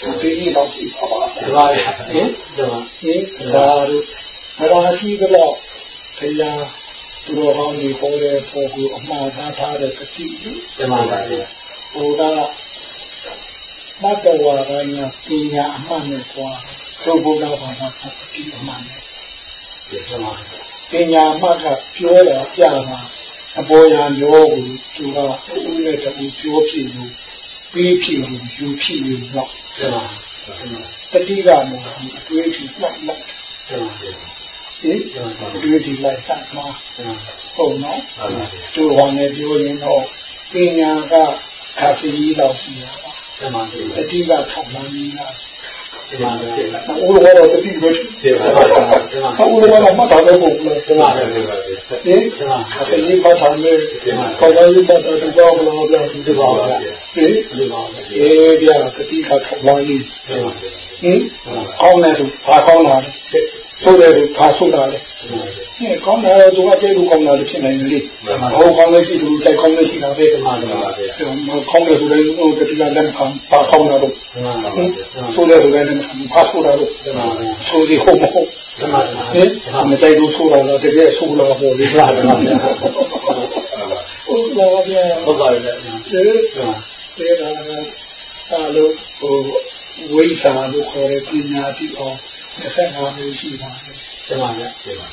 သူသေးတော့ရှိပါပါဒီမှာဗျာဟင်ဒီမှာဟင်ဒါတို့ဒါရှိတော့ခရာသူတော်ကောင်းတွေပေါ်တဲ့ပုံကိုအမှားသားထားတဲ့တတိဒီမှာဗျာဟိုကမတ်တော်ဝါတိုင်းကပညာအမှန်နဲ့ကွာ သုဘုရားဘာသာတတိအမှန်နဲ့ဒီမှာပညာအမှတ်ကပြောတာပြတာအပေါ်ရန်ရောကိုသူကဦးနဲ့တူပြောဖြစ်လို့ပြီးဖြစ်လို့ယူဖြစ်လို့တော့ဒီမှာတတိကမှအတွေ့အထိမှတ်လိုက်ဒီမှာဟင်အတွေ့အထိလိုက်စမှာဒီမှာဟုတ်နော်သူဟောနေပြောရင်တော့ပညာကခါစီလောက်ရှိတာပါတမန်တော်အတိကထောက်မှန်းနေတာ တမန်တော်တမန်တော်ဦးရောတော့တတိပဲတမန်တော်တမန်တော်ဦးရောတော့မှတ်တာတော့ပုံလို့တမန်တော်ဟင်တမန်ခါစီဘာသာနဲ့ခေါ်ရတဲ့တူတော့ဘလို့ပြောသူတပါပါဟင်တမန်အေးပြတတိကထောက်မှန်းနေတမန်ဟင်ကောင်းတယ်သူဘာကောင်းတာလဲ ဆိုတယ်သူဘာဆိုတာလဲဟင်ကောင်းတယ်သူအကျဲကိုကောင်းတာလည်းဖြစ်နိုင်တယ်လေဟောကောင်းလို့ရှိသူစိုက်ကောင်းလို့ရှိတာပဲတမန်တော်ပါဗျာကောင်းတယ်ဆိုလည်းဟိုတတိကလက်ခံဘာကောင်းတာတော့တမန်တော်ဆိုတယ်ဆိုလည်းဘာဆိုတာတော့တမန်တော်ဆိုဒီဟုတ်မဟုတ်တမန်တော်ဟင်မကြိုက်လို့ဆိုတာတော့တကယ်ဆိုလာပေါ်လေတမန်တော်ဟုတ်လားဗျာဟုတ်ပါရဲ့ဒီတေဒါအာလို့ဟိုဝိစာလို့ခေါ်တဲ့ပညာတိအောင် 25မျိုးရှိပါတယ်တမန်တော်တမန်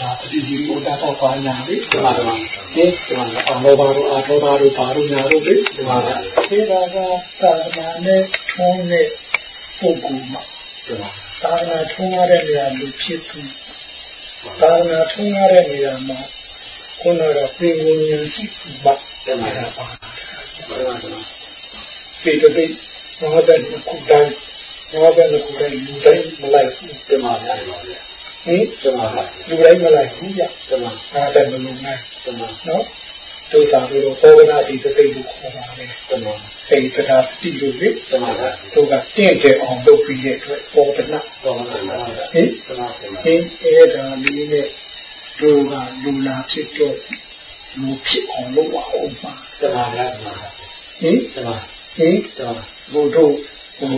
ဒါတတိယဥဒ္ဒါတော့ပါညာလေတမန်တော်ဒီအောင်ဘောပါတို့အာထောပါတို့ပါတို့ညာတို့လေတမန်တော်ဒီဒါကသာသနာနဲ့ထုံးတဲ့ပုဂ္ဂိုလ်မှာတမန်သာသနာထုံးရတဲ့နေရာလူဖြစ်သူသာသနာထုံးရတဲ့နေရာမှာခုနကပြေဝင်ဉာဏ်ရှိသူပါတမန်တော်ပါတမန်တော်ဒီတပိဘာသာခုတို င်းဘာသာခုတိုင်းလူတိုင်းမလိုက်ဘူးတမန်တော်ဟင်တမန်တော်လူတိုင်းမလိုက်ဘူးကြတမန်ဘာသာမလုံးနိုင်တမန်နော်ဒုစာလို့သောကနာစီတပိကိုခေါ်ပါတယ်တမန်စိတ်တရားတိလို့လေတမန်တော်သူကတင့်တယ်အောင်လုပ်ပြီးတဲ့အတွက်ပေါ်ဒနာတမန်တော်ဟင်တမန်တော်ဟင်အဲ့ဒါလေးနဲ့လူကလူလာဖြစ်တော့လူဖြစ်အောင်လုပ်ပါဦးမှာတမန်တော်ဟင်တမန်ဟင်တမန်ဘုတို့ ဟို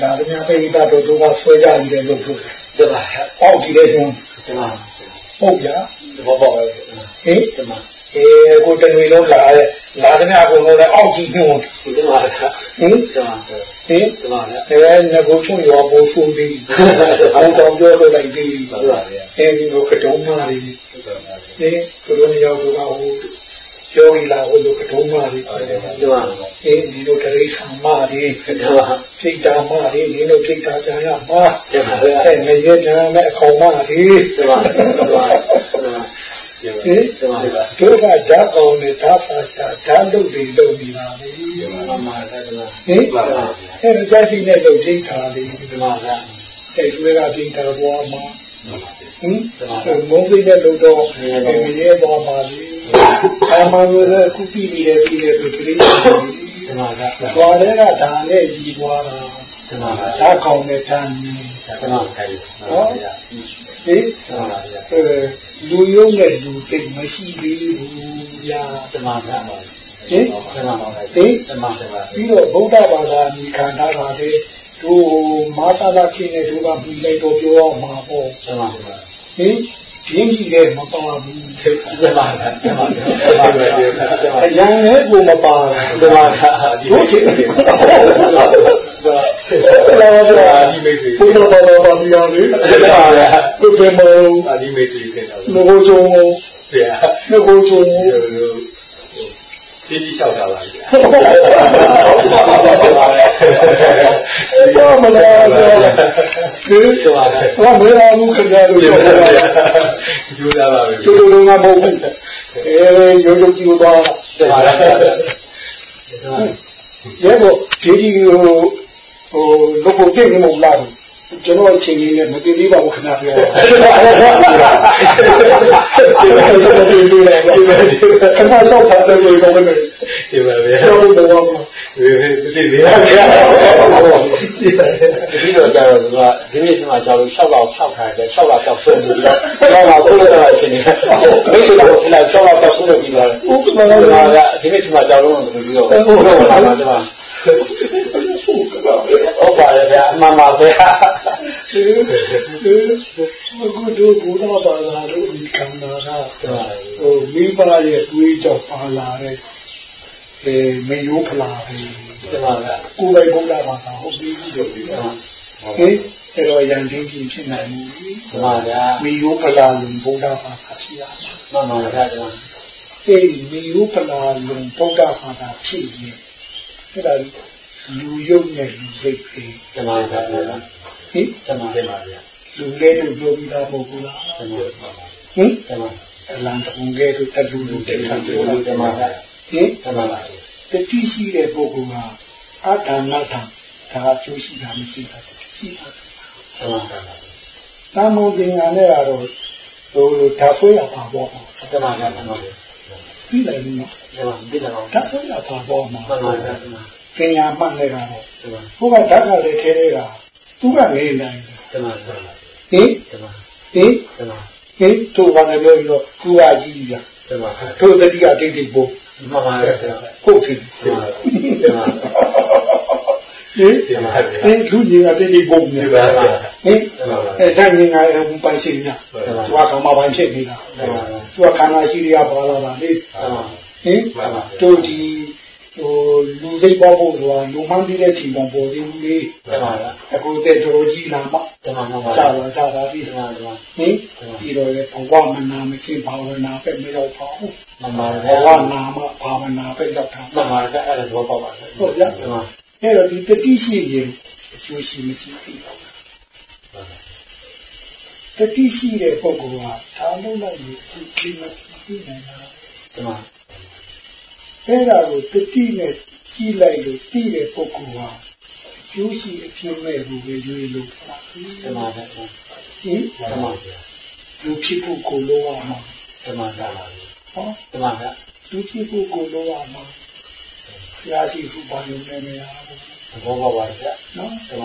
ဒါရမပိတာတို့တို့ကဆွဲကြတယ်လို့ပြောတယ်တမန်။အောက်ဒီလေဆုံးတမန်ဟုတ်ဗျာဘောဘော။ဟင်တမန်အဲကိုတနွေလုံးလာတယ်။လာသမျှကိုလုံးလည်းအောက်ဒီညွန်းတမန်ဟင်တမန်ဟင်တမန်အဲငါကိုချုံရွာပို့ဆိုးပြီးဘုံကောင်ပြောတော့လိုက်ပြီးဟုတ်ပါရဲ့အဲဒီလိုကတုံးမာရီဟင်ကိုလိုရောက်တော့ဟို ကျောင်းလာဟိုလိုကတုံးမာရီတမန်အဲဒီလိုတရိษံမာရီတမန်စိတ်တာမာရီဒီလိုစိတ်တာကြရမှာတမန်အဲငရေတမ်းနဲ့အခေါ်မာရီတမန်တမန်တမန်ဟင်တမန်တို့ကဓာတ်ကောင်နဲ့ဓာတ်ဖာရှာဓာတ်လုပ်ပြီးလုပ်နေတာလေဟင်တမန်တမန်အဲကြိုက်ပြီးနဲ့လုပ်ချိန်ထားလေတမန်တိုက်ဆွဲကပြင်ထားသွားမှာဟင်တမန် ဟိုမုန်းသိတဲ့လုပ်တော့မရဲသွားပါလေအာမန်ရဲ့ခုပြီးနေတဲ့ပြီးတဲ့ဆိုကလေးတမန်သွားတဲ့ကဒါနဲ့ကြီးသွားတာတမန်ဓာတ်ကောင်နဲ့ဓာတ်နေတမန်ခိုင်ဟင်တမန်အဲလူရုံးနဲ့လူသိမရှိသေးဘူးညာတမန်တမန်ဟင်တမန်ဟင်တမန်တမန်ပြီးတော့ဗုဒ္ဓဘာသာဒီခန္ဓာပါလေသူမာသလာဖြစ်နေသူကပြီးလိုက်တော့ပြောအောင်မှာပေါ့တမန် ဟင်ပြင်းကြီးတဲ့မပါဘူးတမန်တမန်တမန်အရန်လည်းကိုမပါတမန်ဘူးတို့ချင်တယ်လာလာဒီမိတ်ဆွေဘုရားဘာသာပါပြရလေတမန်ဘယ်မှာအာဒီမိတ်ဆွေစင်တော်ငိုကြုံဆရာငိုကြုံ ဒီဒီလျှောက်တာပါဗျာဘာမလားဟင်တမန်ဘာမလားဘူးခင်ဗျားတို့ပြောတာကျိုးသားပါပဲကျိုးလုံးကမဟုတ်ဘူးအဲရုပ်ရုပ်ကြည့်သွားတမန်ရဲဘောဒီဒီဟိုဟိုလောကတိနေမလား ကျွန်တော်အချိန်ကြီးနဲ့မသိသေးပါဘူးခင်ဗျာပြောခဏဆောက်ထားတယ်လို့ပြောတယ်ဒီပါဗျာပြောလို့တော့ဒီဒီဒီပါဗျာဒီတော့ကျတော့ကဒီနေ့ဒီမှာကျတော့6လောက်6ခိုင်တယ်6လောက်6ဆွဲပြီးတော့6လောက်ကိုလည်းအချိန်နဲ့မိတ်ဆွေတို့အဲ့6လောက်6ဆွဲပြီးတော့ဥက္ကမဒီလာမှာကဒီနေ့ဒီမှာကျတော့ပြီးတော့ဟုတ်ပါပါဒီမှာ ဟုတ်ပါရဲ့ဗျာအမှန်ပါဗျာအခုတို့ဘုရားဘာသာတို့ဒီကံနာကဟိုမိဘရဲ့တွေးကြောပါလာတဲ့အဲမေယိုဖလာပဲဒီမှာကကိုယ်ပိုင်ဘုရားဘာသာဟုတ်ပြီလို့ပြောဟင်အဲ့တော့ရန်တင်းကြီးဖြစ်နိုင်ဘူးဒီမှာဗျာမေယိုဖလာလုံဘုရားဘာသာဖြစ်ရမှာမှန်ပါဗျာဒီမှာအဲ့ဒီမေယိုဖလာလုံဘုရားဘာသာဖြစ်ရင် အဲ့ဒါလူယုံနဲ့လူစိတ်ပဲဒီမှာဗျာဒီမှာဟင်ဒီမှာဒီမှာဗျာလူလေးတို့ပြောပြီးသားပုဂ္ဂိုလ်လားဒီမှာဟင်ဒီမှာအလံတပုံကဲတို့တလူလူတိတ်ဆံတို့ဓမ္မကဟင်ဓမ္မပါတတိရှိတဲ့ပုဂ္ဂိုလ်ကအတ္တနာထံဒါအကျိုးရှိတာမရှိတာရှိတာဓမ္မပါသာမုပညာနဲ့ကတော့ဟိုလိုဓာဆွေးရပါပေါ့ဓမ္မကဓမ္မပါ ပြီးလိုက်ပြီနော်ဓမ္မဒီလားဓာဆွေးရပါပေါ့မှာဓမ္မကဓမ္မပညာမှတ်နေတာတော့ဓမ္မဘုရားဓာတ်ကလည်းထဲထဲကသူကလည်းနိုင်တယ်ဓမ္မဓမ္မဟင်ဓမ္မဟင်ဓမ္မဟင်သူဘာလဲပြောပြီးတော့သူကကြီးပြဓမ္မသူတတိယဒိဋ္ဌိဘုမှန်ပါတယ်ဓမ္မဟုတ်တယ်ဓမ္မဓမ္မ ဟင်ဟင်လူကြီးကဒိဋ္ဌိဘုနေပါဟင်အဲတန်ငင်ကဘုပိုင်ရှိညာသူကကမ္မပိုင်ဖြစ်နေတာဓမ္မသူကခန္ဓာရှိရပါလာတာလေဓမ္မဟင်တို့ဒီဟိုလူစိတ်ပေါ်ဖို့ဆိုတာလူမှန်းပြီးတဲ့ချိန်ပေါ်ပေါ်သေးဘူးလေဓမ္မအခုတဲ့တော်ကြီးလာမှဓမ္မမှန်ပါကြာလာကြာလာပြီဓမ္မဓမ္မဟင်ဒီတော့လေဘဝမနာမချင်းဘာဝနာပဲမရောက်ပါဘူးမှန်ပါဘဗျာဝနာမဘာဝနာပဲရောက်တာမှန်ပါဗျာအဲ့ဒါတော့ပေါ့ပါဓမ္မ အဲ့တော့ဒီတတိရှိရင်အကျိုးရှိမရှိသိပါဘူးတတိရှိတဲ့ပုဂ္ဂိုလ်ကဒါလုံးလိုက်ရင်ဒီကိမသိနိုင်တာဓမ္မအဲ့ဒါကိုတတိနဲ့ကြီးလိုက်လို့သိတဲ့ပုဂ္ဂိုလ်ဟာအကျိုးရှိအဖြစ်မဲ့ဘူးပဲရွေးလို့ပါဓမ္မဓမ္မဟင်ဓမ္မလူဖြစ်ဖို့ကိုလိုရမှာဓမ္မဓမ္မဟောဓမ္မကလူဖြစ်ဖို့ကိုလိုရမှာ ဘုရားရှိခိုးပါလို့လည်းမရဘူးဘောပါပါဗျာနော်ဓမ္မ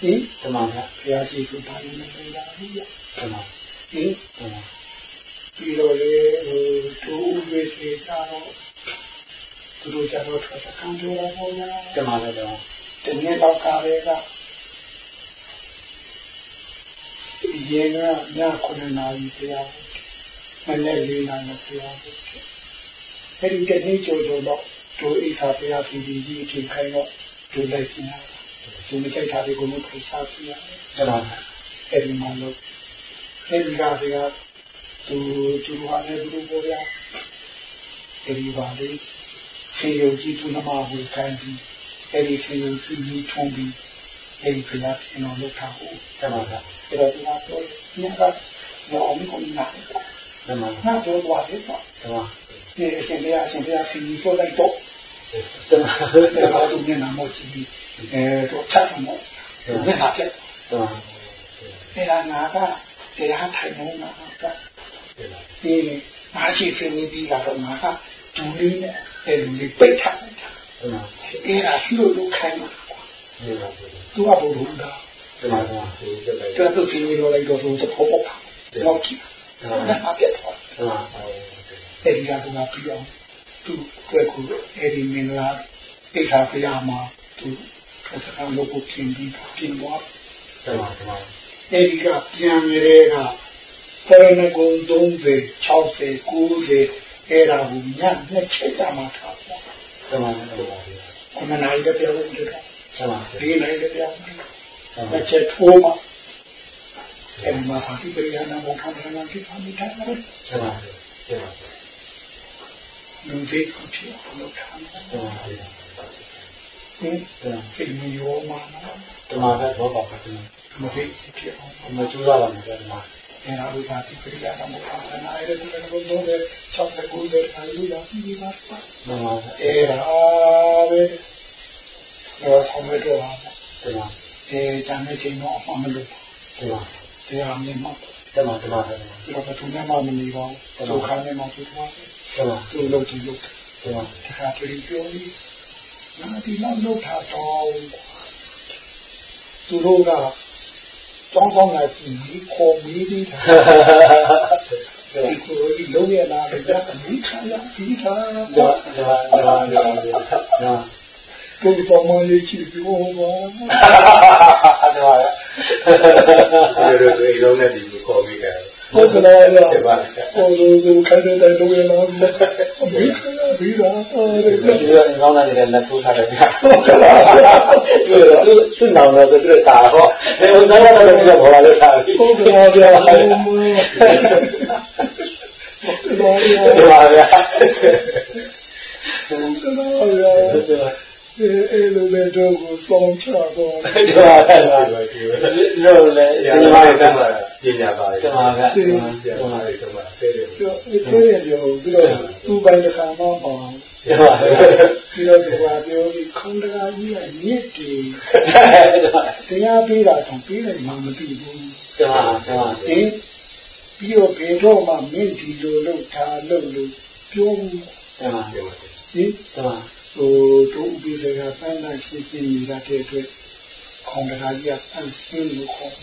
ဟင်ဓမ္မကဘုရားရှိခိုးပါလို့လည်းမရဘူးဟင်ဓမ္မဓမ္မပြီးတော့လေဟိုသူဥပ္ပစေကြတော့သူတို့ကြတော့ထွက်စကံပြောတာပေါ့ညာဓမ္မလည်းဓမ္မတနည်းတော့ကားတွေကရေကည9နာရီတရားမနေ့လေးနာရီတရားအဲ့ဒီတနေ့ကြော်ကြော်တော့ သူအိစာတရားစီဒီကြီးအချိန်ခိုင်းတော့သူလိုက်ပြန်သူမကြိုက်တာတွေကိုမခိုးစားပြရဓမ္မအဲ့ဒီမှာလို့အဲ့ဒီကတွေကသူသူဟာလည်းဘုရားပေါ်ရအဲ့ဒီပါလေဆေယုံကြည့်သူနမဘူခိုင်းပြီးအဲ့ဒီဆေယုံကြည့်ပြီးထုံးပြီးအဲ့ဒီဖလားပြင်အောင်လုပ်ထားဖို့ဓမ္မကအဲ့တော့ဒီမှာတော့ညကတော့အမိကိုနာဓမ္မနာတော့သွားတယ်ပေါ့ဓမ္မဒီအရှင်ဘုရားအရှင်ဘုရားစီဆိုလိုက်တော့ဓမ္မအဲ့ဒါတော့မျက်နှာမောကြည့်ပြီးအဲတော့ချက်ဆုံးတော့ မျက်နှာချက်ဓမ္မအဲ့ဒါနာကတရားထိုင်နေတာကဒီမရှိဖင်းပြီးလာတော့ငါကဒူလေးနဲ့အဲ့လိုလေးပိတ်ထားလိုက်တာဓမ္မအဲ့ဒါရှိလို့လို့ခိုင်းမှာကွာသူကဘုရားကဓမ္မဓမ္မဆိုကြတယ်ကျတော့စီမီလိုလိုက်တော့သူသဘောပေါက်တာ တော့ကြည့်ဒါမှပြတ်သွားဓမ္မအဲ့ဒီကသူကပြီးအောင်သူကွယ်ကူအဲ့ဒီမင်္ဂလာအိသာဖရာမှာသူစကားလို့ကိုပြင်ပြီးပြင်သွားဓမ္မဓမ္မအဲ့ဒီကပြန်ရဲကပရဏဂုံ30 60 90အဲ့ဒါကိုညနှစ်ချက်ကြမှာထားပေါ့ဓမ္မဓမ္မခဏနိုင်တဲ့ပြောလို့တယ်ဓမ္မဒီနိုင်တဲ့ပြောနှစ်ချက်ထိုးမှာအဲ့ဒီမှာသာတိပရိယာနာမောခံရနာကိဖာမိတာလည်းဓမ္မဓမ္မ လူစိတ်ကိုဖြစ်အောင်လုပ်ထားတယ်ဓမ္မဟင်စိတ်မရောမှာဓမ္မကဘောပါပါဓမ္မမစိတ်ဖြစ်အောင်မကျူးရပါနဲ့ဓမ္မအဲ့ဒါဥစ္စာတိပရိယာနာမောခံရနာအဲ့ဒီကတော့တော့60 90အဲ့လိုရပြီးပါဓမ္မအဲ့ဒါပဲတော့ဆောင်ရတော့ဓမ္မအဲတမ်းတဲ့ချိန်တော့အမှမလို့ဓမ္မတရားမြင်မှာဓမ္မဓမ္မဓမ္မဒီတော့ဘသူနဲ့မှမနေပါဘူးဒုက္ခနဲ့မှသူ သွားဓမ္မသူ့လို့သူလို့ဓမ္မတခါတည်းပြောပြီးနာဒီလောက်လို့ထားတော့သူတို့ကတောင်းဆောင်လာကြည့်ပြီးခေါ်ပြီးပြီးတာဒီကိုယ်ဒီလုံးရလာတဲ့ကမိခါရပြီးတာဓမ္မဓမ္မဓမ္မဓမ္မဓမ္မကိုယ်ပေါ်မှာရေးချီပြောပါဓမ္မတို့ဒီလုံးနဲ့ဒီကိုခေါ်ပြီးကြတယ် ဟုတ်ကဲ့လားဓမ္မဟိုလိုလိုခိုင်းတဲ့တိုင်လုံးရလာပြီးမိခါရပြီးတာအဲ့ဒီလိုကောင်းတဲ့လက်ထိုးထားတယ်ဗျာဒီလိုသူသူ့နောင်တော့သူတို့တာဟောဒီလိုကောင်းတဲ့လက်ပြီးတော့ခေါ်လာလို့ထားပြီဟုတ်ကဲ့ပါဗျာဟုတ်ကဲ့ပါဗျာဓမ္မဗျာဟုတ်ကဲ့ပါဗျာအဲလိုလေတော့ကိုပေါင်းချတော့ဓမ္မဗျာလို့လေစဉ်းစားရတာ ပညာပါတယ်တမာကတမာကတမာတွေတမာတဲ့တယ်ဆိုတော့ဒီသေးတယ်ပြောပြီးတော့သူ့ပိုင်းတစ်ခါမှပေါအောင်ပြီးတော့ဒီကွာပြောပြီးခန္ဓာကြီးကရစ်တယ်တရားပေးတာကပေးတယ်မှမသိဘူးတမာတမာတင်းပြီးတော့ဘယ်တော့မှမင်းဒီလိုလုပ်တာလုပ်လို့ပြောဘူးတမာတမာဟင်တမာဟိုတို့ဥပဒေကစမ်းလိုက်ရှင်းရှင်းနေတာတဲ့အတွက်ခန္ဓာကြီးကစမ်းရှင်းလို့ခေါ်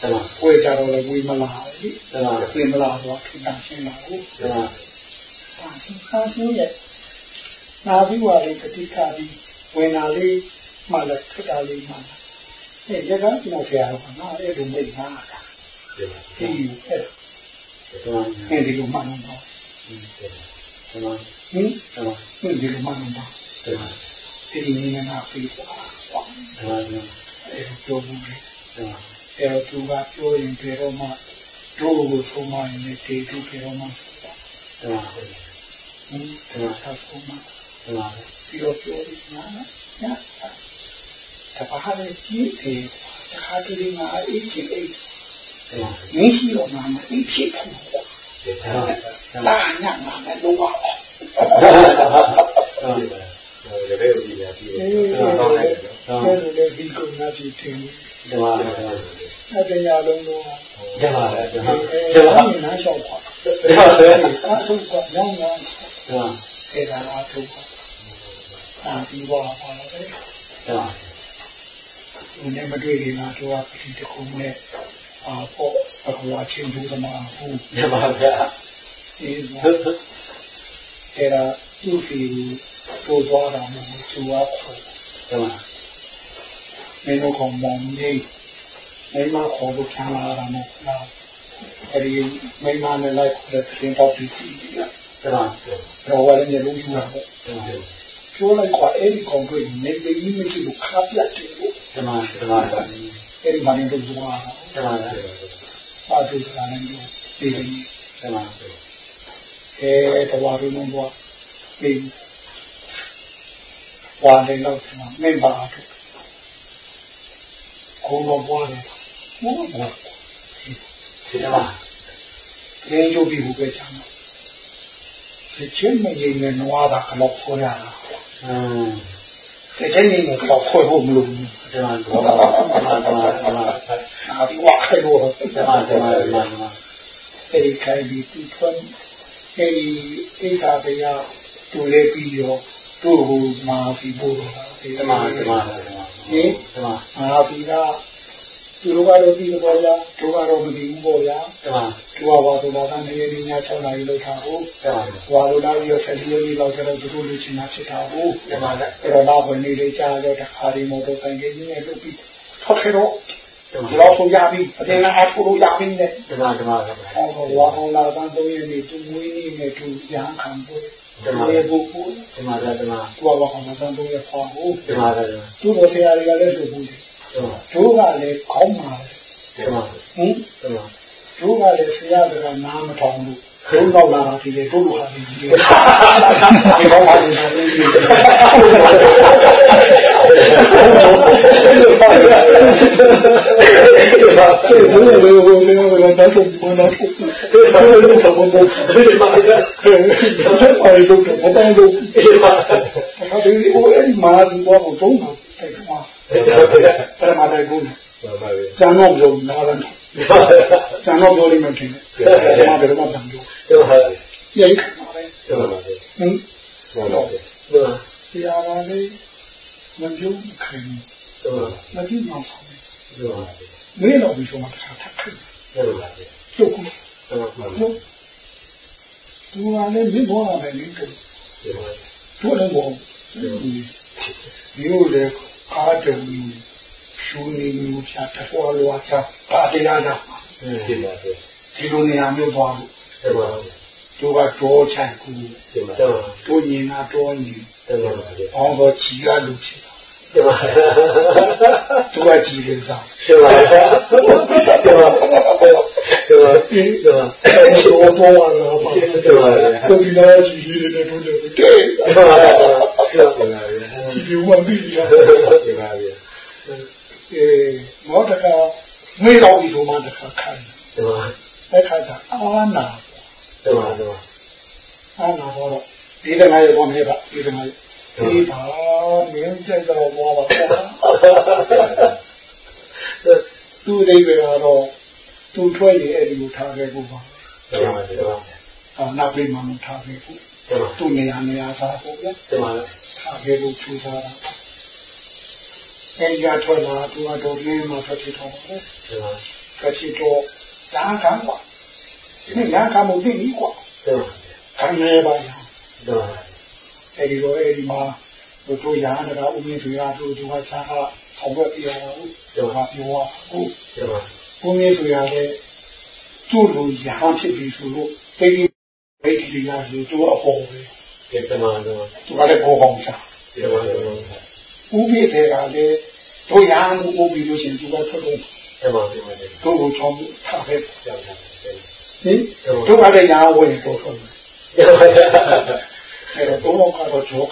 ဒါကကိုယ်ကြတော့လည်းဝေးမလာဘူးဒါကပြင်မလာတော့ထူတာရှင်းလာဘူးဒါကဒါသူခါရှင်းရဲ့နာပြီးွားလေးကတိကပြီးဝင်လာလေးမှလည်းထူတာလေးမှလည်းအဲ့ဒါကကျွန်တော်ဆရာတော်ကနော်အဲ့လိုမိတ်သားတာဒီလိုဖြစ်တယ်အဲ့ဒီလိုမှန်တော့ကျွန်တော်ဟင်ကျွန်တော်ဒီလိုမှန်တော့ဒီနည်းနဲ့နာပြီးတော့အဲ့ဒါတော့ဘူးလေ အဲသူကပြောရင်ပြေတော့မှတို့ကိုဆုံးမရင်လည်းတေတုပြေတော့မှတမန်ဟုတ်ဟင်းတမန်သာဆုံးမတမန်ပြီးတော့ပြောရမှာနော်တပါဟာလည်းကြည့်တယ်တခါတလေမှာအဲ့ဒီအဲ့မရှိတော့မှမရှိဖြစ်ဘူးတာညာမှာလည်းလုံးဝရတဲ့ဒီကတည်းကအဲဒါလည်းဒီကုနာကြည့်တယ်ဒါပါ 那这样弄弄，对吧？对吧？对吧？你拿小管，对吧？对吧？拿粗管，两两，对吧？给他拿粗管，啊，地瓜花了呗，对吧？我们没对的拿粗啊，皮的苦呢，啊，破啊，苦啊，清楚的嘛，苦，对吧？对吧？对吧？给他就是多抓点嘛，就啊苦，对吧？没有空忙的。 မိမခေါ်ဖို့ခံလာရမှာလားအဲဒီမိမနဲ့လိုက်တဲ့တင်တော့ပြီးတော့တော့ဝါလည်းလုံးယူတာပေါ့ကျိုးလိုက်ကွာအဲဒီကွန်ကရစ်နေပြီးမရှိဘူးခါပြတ်တယ်တမန်တမန်အဲဒီမင်းတို့ကတမန်ပါသူကလည်းဒီတမန်အဲတဝါရုံးဘောပြီးဝါလည်းလောက်မိမပါတော့ဘုံတော်ဘွားလည်း ဘူးဘူးဒီမှာနေကြပြီးဘူးပဲချမ်းတချင်းမငြိမ်ငယ်နွားတာကတော့ခေါ်ရတာအင်းတချင်းငြိမ်ငယ်တော့ခေါ်ဖို့မလိုဘူးဒီမှာတော့တော့တော့အာဒီဝါခဲလို့ဒီမှာဒီမှာဒီမှာအဲဒီခိုင်ဒီတူထွန်းအဲဒီအိသာတရားတူလေးပြီးတော့တို့ဟိုမာစီပို့တော့ဒီမှာဒီမှာဒီမှာအာဒီက သူတို့ကတော့ပြီးတော့ဗျာတို့ကတော့မပြီးဘူးပေါ့ဗျာဒါတို့ကဘာဆိုတာကနေရည်ညာ6နာရီလောက်ထားဖို့ဒါဟွာလိုလာပြီးတော့7ရက်လောက်ကျတော့တို့လူချင်းမှဖြစ်တာကိုဒီမှာလည်းတော့တော့ဝင်နေလေကြာတော့တခါဒီမို့တော့ဆိုင်ကြီးနဲ့တို့ပြီးထောက်ခဲတော့เราคงยาบิประเด็นนะอาทุรุยาบิเนี่ยดมาดมาครับอ๋อว่าของเราบ้านตัวเองนี่ตุ้มมุ้ยนี่เนี่ยถูกยางคำพูดဒမရေဘူပူဒမရဒမကိုဝါကမတန်တို့ရဖောင်းဟုတ်ဒမရဒမသူ့လိုဆရာတွေကလည်းဆိုဘူး ဒိုးကလည်းခေါင်းမှာဟင်ဒိုးကလည်းဆရာကနားမထောင်ဘူးဒိုးတော့လာတာဒီလေဒိုးလိုတာဒီလေဒီကောင်ပါနေတယ်ဒီကောင်ပါ ဗျာကျန်တော့ပြောနားလမ်းကျန်တော့ပြောလိမ့်မယ်ထင်တယ်ဒါမှဘယ်တော့မှတန်ပြောဟုတ်ပါရိုက်ခါပါပဲမှန်ပါဗျာဟင်မှန်ပါဗျာဟုတ်ပါဆရာပါလေမပြုံးခင်ဟုတ်ပါမကြည့်အောင်ဆောင်မှန်ပါဗျာမင်းတော့ဒီဆိုမှတစ်ခါထပ်ခင်မှန်ပါဗျာကျုပ်ကဟုတ်ပါဟုတ်သူကလည်းဒီဘောလာပဲလေသူလည်းဘောဒီလိုလေအားတုံရှူနေမျိုးဖြတ်တော်လွားချတာတရားကြောင့်ဒီပါဗျာ ဒီလိုနေရာမျိုးသွားလို့ဟုတ်ပါသူကကြောချိုင်ကူဒီပါဟုတ်ပါတို့ညီနာတော်ညီဟုတ် ပါမှန်ပါဗျာအောင်းတော့ကြီးကလူဖြစ်တာဟုတ်ပါသူကကြီးတယ်စားဟုတ်ပါဟုတ်ပါဟုတ်ပါဟုတ်ပါဒီတော့ဘောလာပါဟုတ်ပါကိုဒီလာကြီးလေးနဲ့တို့လည်းတဲ့ဟုတ်ပါဟုတ်ပါမှန်ပါဗျာကြီးပြီးဝမ်းပြီးရဒီပါဗျာအဲမောတကမေးတော့ဒီဆိုမှတခါခိုင်းဟဒီမှာ အဲ့ခါကျအာနာဒီမှာဒီမှာအာနာတော့ဒီတငါရေပေါ်နေပါဒီတငါရေဒီပါမင်းကြိုက်တော့ဘောပါသူ့အိဗေကတော့သူထွက်ရအဲ့ဒီကိုထားခဲ့ဖို့ပါဒီမှာဒီမှာအာနာပိမမထားခဲ့ဖို့ဒီမှာသူ့နေရာနေရာစားဖို့ဗျဒီမှာထားခဲ့ဖို့ချူထားတာအဲ့ဒီကထွက်လာသူကတော့လင်းမှာထွက်ဖြစ်တော့တယ်ဒီမှာထွက်ဖြစ်တော့လာခံကွာဒီညာကမှုသိပြီကွာဒီမှာခံနေပါရဒီမှာအဲ့ဒီတော့အဲ့ဒီမှာတို့ရာနကဦးမင်းသူရတို့သူကခြားကဆောင်ရွက်ပြရတာဟုတ်တို့ကပြောဟုတ်ဒီ မှာဦးမင်းသူရတဲ့သူ့လူရာဖြစ်ပြီဆိုလို့တိတ်တိတ်ဘိတ်ဒီလာလို့သူအပေါ်ပဲဒီမှာဒီမှာသူကလည်းဘောပေါင်းစားဒီမှာဒီမှာဦးပြည့်တဲ့ကလည်းတို့ရာမှုဦးပြီးလို့ရှိရင်သူကထွက်တော့ဒီမှာဒီမှာဒီမှာတို့ကိုချောင်းထားခဲ့ကြောက်တယ်ဟင်တို့ကလည်းရာဝင်တော့ဆုံးဒီမှာအဲ့တော့တော့ကတော့ဂျော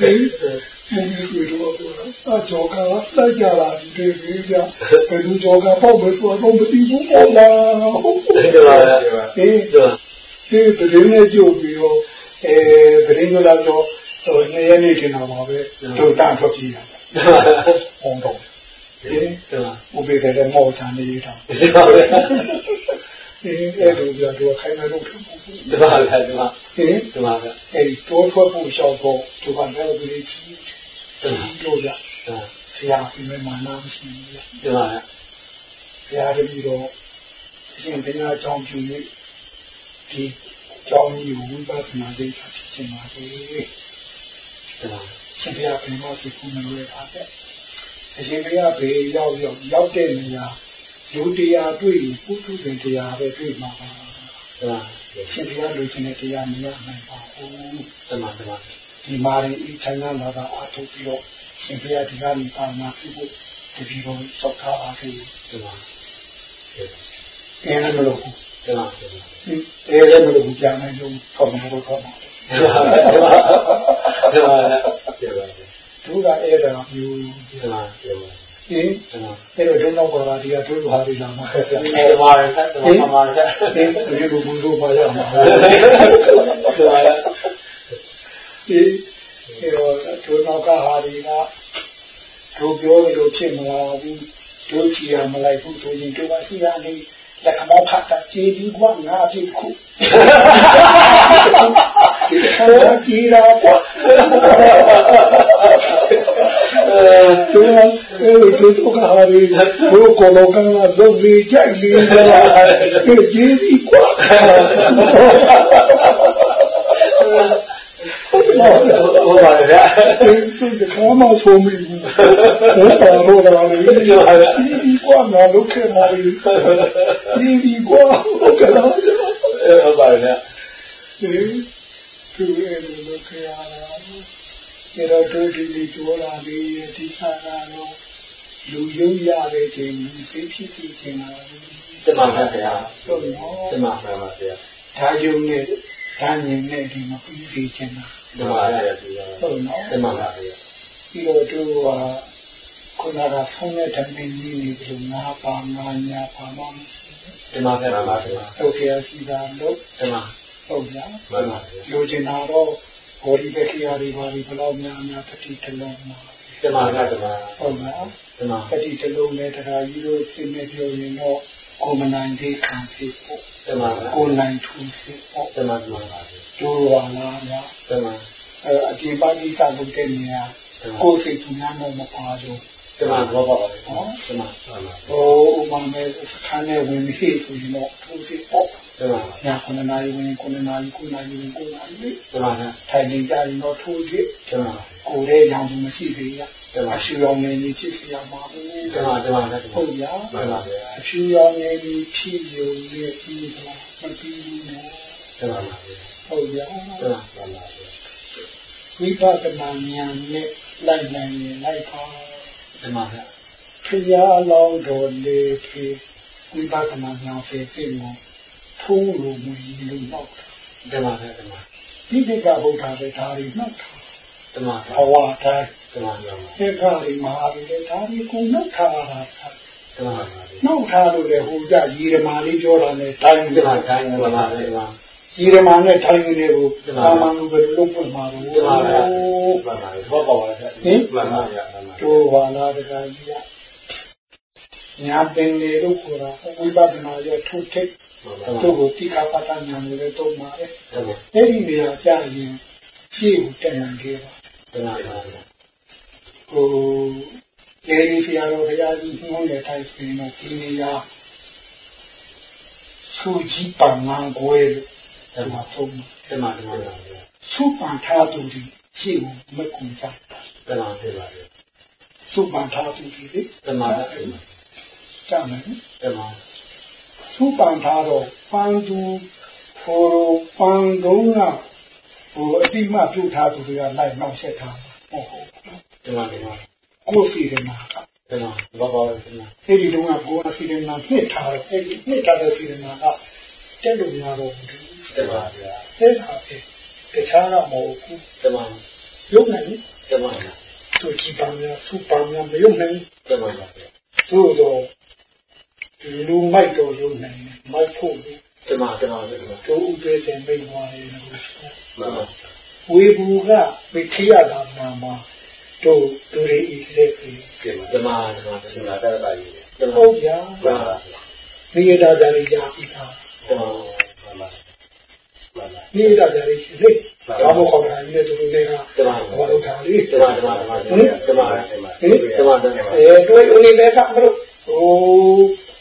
ကာကိုင်းဟင်ဒီလိုတော့အဂျောကာစိုက်ကြလာဒီဒီပြဘယ်လိုဂျောကာပေါ့မဆိုတော့မသိဘူးပေါ့လားဒီမှာဒီမှာဟင်ဒီမှာဒီတရင်နဲ့ကြုတ်ပြီးတော့အဲတရင်ကလာတော့ဟိုနေရနေတင်တာပါပဲတို့တန်ထွက်ပြေးတာပုံတော့ဟင်ဒီမှာဥပေတဲ့မောချန်နေတာဒီမှာပဲ ဒီအဲ့လိုပြတော့ခိုင်နေတော့ဒီမှာပဲဒီမှာဟင်ဒီမှာပဲအဲ့ဒီတိုးထွက်ဖို့ရှောက်တော့သူကလည်းဒီချီချီလို့ရဆရာဒီမှာနာမရှိဘူးဒီမှာဆရာတပည့်တော့အရှင်ဘုရားအကြောင်းပြုနေဒီကြောင်းကြီးဝိပဿနာဒိဋ္ဌိဖြစ်ချင်ပါလေဒီမှာရှင်ဘုရားဘယ်မှာစိတ်ကူးမလို့ရတာတဲ့အရှင်ဘုရားဘေးရောက်ရောက်ရောက်တဲ့နေရာ လူတရားတွေ့ရင်ပုထုဇဉ်တရားပဲတွေ့မှာပါဒီမှာရှင်ဘုရားလူချင်းတဲ့တရားမရနိုင်ပါဘူးဒီမှာဒီမှာဒီမာရီအချိုင်းနာတာအထုတ်ပြီးတော့ရှင်ဘုရားဒီကနေ့ပါမှာပြုဖို့တပည့်တော်စောက်ထားပါခဲ့ဒီမှာအဲလည်းမလို့ဘူးဒီမှာအဲလည်းမလို့ဘူးကြာနိုင်လို့ဆောက်မှာတော့ဆောက်မှာဒီမှာဒီမှာဒီမှာဒီမှာသူကအဲ့ဒါမျိုးဒီမှာဒီမှာ ဟင်ဒီမှာအဲ့တော့ဒုနောက်ပါပါဒီကသူ့ဟာဒီလာမှာဆက်ပြဒီမှာရဆက်ဒီမှာမှာဆက်ဟင်ဒီလိုဘူးလို့ပါရမှာဒီမှာဒီအဲ့တော့ဒုနောက်ကဟာဒီကသူပြောလို့ဖြစ်မလာဘူးတို့ချီရမလိုက်ဘူးဆိုရင်တို့ကစီရနေလက်ခမောဖတ်တာကြည်ပြီးကွာငါအဖြစ်ခုဒီခေါ်ကြည်လာ ကွာသူကအဲ့လိုတို့ကဟာဒီဘိုးကောလောကကဇုတ်ပြီးကြိုက်ပြီးတော့ကြည်ပြီးကွာဟုတ်ပါရဲ့ဗျာဒီခေါင်းမဆိုမိဘူးဘယ်ပါလို့လာလဲဒီကွာငါလုခဲ့မှာလေဒီဒီကွာဟုတ်ကဲ့လားဟုတ်ပါရဲ့ဗျာဒီသူရဲ့လုခဲ့ရတာ ဒီတော့တို့ဒီဒီပြောလာပြီးဒီခါကတော့လူယုံရတဲ့ချိန်သိဖြစ်ဖြစ်ချိန်လာဒီမှာပါဗျာတော့နော်ဒီမှာပါဗျာဒါယုံနဲ့ဒါညင်နဲ့ဒီမပြီးသေးချင်တာဒီမှာပါဗျာဒီဟုတ်နော်မှာပါဗျာပြီးတော့သူကခုနကဆုံးတဲ့တမင်းကြီးနေပြီးတော့ငါပါငါညာပါမမရှိဘူးဒီမှာပါပါဗျာ။ဟုတ်ဆရာရှိတာလို့ဒီမှာဟုတ်ကြမှန်ပါဗျာ။လိုချင်တာတော့ ဘောဒီဘက်ခရီးတွေပါဒီဘလောက်များများတတိတလုံးမှာဒီမှာကဒီမှာဟုတ်လားဒီမှာ။တတိတလုံးနဲ့တရားကြီးတို့စိတ်နဲ့ပြောရင်တော့ကိုမနိုင်သေးခံစီဖို့ဒီမှာကိုနိုင်ထူစီဖို့ဒီမှာဒီမှာပါဗျာတို့ပါလားများဒီမှာအဲအပြင်ပါတိစာလုပ်တဲ့နေရာကိုယ်စိတ်ကူနာတော့မပါဘူးဒီမှာတော့ပါပါဒီမှာဒီမှာ။ဟိုဥမာမဲ့စခန်းနဲ့ဝင်ပြီးဆိုရင်တော့ထူစီပေါ့ဒီမှာ။ ညာခုနနာရီဝင်ခုနနာရီခုနနာရီဝင်ခုနနာရီဒီမှာထိုင်နေကြရင်တော့ထိုးစီဒီမှာကိုယ်ရဲ့ရောင်မရှိသေးရဒီမှာအရှူရောင်နေနေဖြစ်စီရမှာဘူးဒီမှာဒီမှာဒီမှာဟုတ်ရမှန်ပါဗျာအရှူရောင်နေပြီးဖြစ်ရုံနဲ့ပြီးတော့မပြီးဘူးနော်ဒီမှာပါဗျာဟုတ်ရဒီမှာပါပါဗျာဝိပဿနာဉာဏ်နဲ့လိုက်နိုင်ရင်လိုက်ပါဒီမှာဗျာဖရာလောင်းတော်လေးဖြစ်ဝိပဿနာဉာဏ်ဖြစ်ပြီးတော့ ထိုးလို့မူလို့တော့ဒီမှာဗျာဒီမှာဒီစိတ်ကဗုဒ္ဓပဲဒါတွေနှောက်တာဒတမန်ဘဝတိုင်းတမန်တမန်သင်္ခါရီမဟာပြီလေဒါဒီကိုနှုတ်ထားတာတမန်နှုတ်ထားလို့လေဟိုကြရေဓမာလေးပြောတာနဲ့တိုင်းတမန်တိုင်းတမန်တမန်ရေဓမာနဲ့တိုင်းနေကိုအာမန်လူပဲလုံးပွင့်မှာလို့တမန်တမန်ဘောပေါ်ပါဟင်တမန်ပါရတမန်တို့ဘာလာတကကြီးကညာပင်လေတို့ကိုယ်တော်ဝိပဿနာရဲ့ထုထိတ် တို့ကိုတိခါပတ္တညာလို့လည်းသုံးပါတယ်တမန်အဲ့ဒီနေရာကြာရင်ရှေ့ကိုတက်နိုင်ခဲ့ပါတမန်တမန်ဟိုကျေးဇူးဆရာတော်ဘုရားကြီးနှောတဲ့တိုင်းပြင်တော့ဒီနေရာစူကြီးပန်ငန်းကိုယ်လို့ဒီမှာသုံးတမန်တမန်စူပန်ထားသူဒီရှေ့ကိုမကူကြတမန်ဖြစ်ပါလေစူပန်ထားသူဒီလေတမန်ကြာမယ်တမန် စူပန်ထားတော့ပန်သူဟိုပန်ကုန်းကဟိုအတိမပြုတ်ထားသူတွေကလိုက်နောက်ဆက်ထားဟုတ်ဟုတ်တမန်တမန်ကိုယ်စီတယ်မှာကတမန်ဘောပေါ်တမန်အဲ့ဒီတုန်းကကိုယ်ကစီတယ်မှာနှစ်ထားတော့အဲ့ဒီနှစ်ထားတဲ့စီတယ်မှာကတက်လို့ရတော့ဘူးတမန်ဗျာအဲ့ဒါပဲတခြားတော့မဟုတ်ဘူးတမန်ရုပ်နိုင်တမန်သူကြည်ပါများစူပါများမရုပ်နိုင်တမန်ပါဗျာသူ့တော့ လူမိုက်တော်ရုံနိုင်တယ်မိုက်ဖို့တမတမတို့ဥဒေစင်မိတ်သွားတယ်လို့ဝေဘူးကမထေရသာနာမှာတို့သူတွေဤတဲ့ပြီတမတမဆိုတာတရတာကြီးတယ်ဟုတ်ဗျာနိယတာဇာတိရာဤတာတမတမနိဒာကြရရှိလေဒါမှမဟုတ်ခေါ်တာလေသူတို့ကတမန်ဟောလို့ထားလေတမန်တမန်တမန်တမန်တမန်တမန်အဲတို့ဦးနေပဲကမလို့ဟို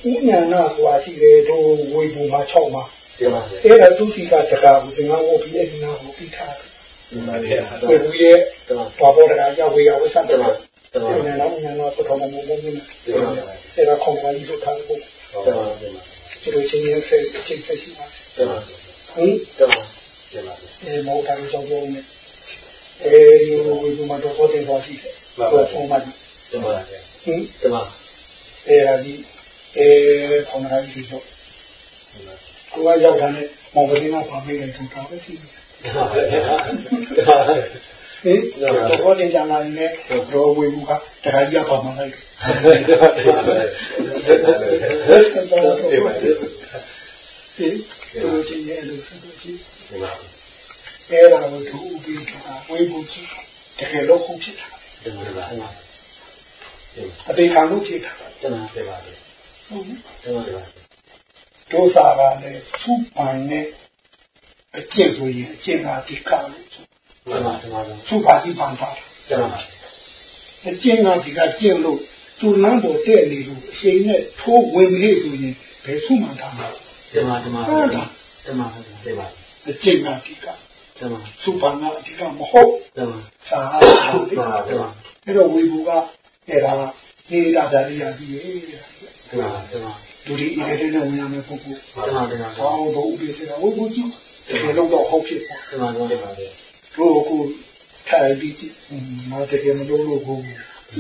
ဥညာနာဆိုတာရှိတယ်တို့ဝေဘူမှာ6မှာတမန်အဲ့ဒါသူစီကတကားကိုသင်္ကန်းဝတ်ပြီးအဲ့ဒီနာကိုပြီးထားတယ်တမန်ဗျာဝေဘူရဲ့တမန်ဘာပေါ်တကားရောက်ဝေရဝဆတ်တတယ်မန်တမန်အဲ့ဒါတော့ညာနာပထမမုံမုံနေတမန်အဲ့ဒါခေါင်းကလေးတို့ထားဖို့တမန်တမန်ဒီလိုချင်းချင်းဆက်ချင်းဆက်ရှိပါတမန်ဟင်တမန်တမန်အဲမောတာကိုကြောက်ကြောက်နေအဲဒီဝေဘူမှာတော့ပေါ်တယ်သွားရှိတယ်တော့ဖုန်းမှာတမန်ဟင်တမန်အဲ့ဒါဒီ အဲခေါင်းကလေးရှိတော့ကိုကရောက်တာနဲ့မောင်ကလေးကပါမေးတယ်သူတာပဲရှိတယ်တမန်ဟင်တော့တင်ကြလာနေတော့ဝေဘူးကတခါကြီးပါမှလိုက်ဟင်သူချင်းရဲ့လို့ဆိုတော့ကြီးအဲ့ဒါကိုသူဥပိ္ပခဝေဘူးကြီးတကယ်လို့ခုဖြစ်တာအသေးခံလို့ဖြစ်တာတမန်တမန်ဟုတ်တမန်တမန် ဒုစာကလည်းသူ့ပိုင်နဲ့အကျင့်ဆိုရင်အကျင့်ကဒီကလို့တမန်တမန်သူ့ပါတိပန်တာတမန်အကျင့်ကဒီကကျင့်လို့သူ့လမ်းပေါ်တဲ့နေလို့အချိန်နဲ့ထိုးဝင်ပြီဆိုရင်ဘယ်သူမှထားမှာတမန်တမန်ဟုတ်တာတမန်တမန်အကျင့်ကဒီကတမန်သူ့ပါကအဒီကမဟုတ်တမန်စာတဟာမန်တမန်အဲ့တော့ဝေဘူကအဲ့ဒါနေတာဒါရီယာကြီးရဲ့ တရားတရားဒုတိယတဲ့နဲ့ဝင်ရမယ့်ပုဂ္ဂိုလ်တရားတရားဘာလို့ဘုံပြေစရာဘုံကိုကြည့်တယ်လုံးတော့ဟုတ်ဖြစ်တရားတရားတရားတို့ကထိုင်ပြီးကြည့်မတကယ်မလို့လို့ဘူး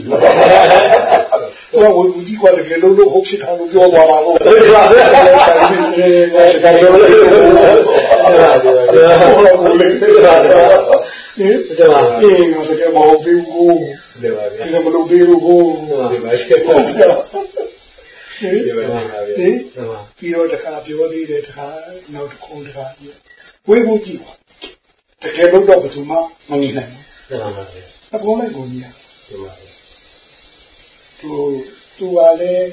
တော့ဝင်ကြည့်ကွာလေလုံးလုံးဟုတ်ဖြစ်တာလို့ပြောသွားတာလို့တရားတရားဟင်ဒါကအေးငါတကယ်မဟုတ်ဘူးကိုဒီပါပဲဒါမလို့သေးဘူးကိုဒီပါပဲ ဟုတ်ကဲ့ဟင်တမန်ဟင်ပြီးတော့တခါပြောသေးတယ်တခါနောက်တစ်ခုတခါဝေဘူးကြီးတကယ်လို့တော့ဘယ်သူမှမနေနိုင်တမန်ဘူးအကုန်လိုက်ကိုကြီးတမန်သူသူကလည်း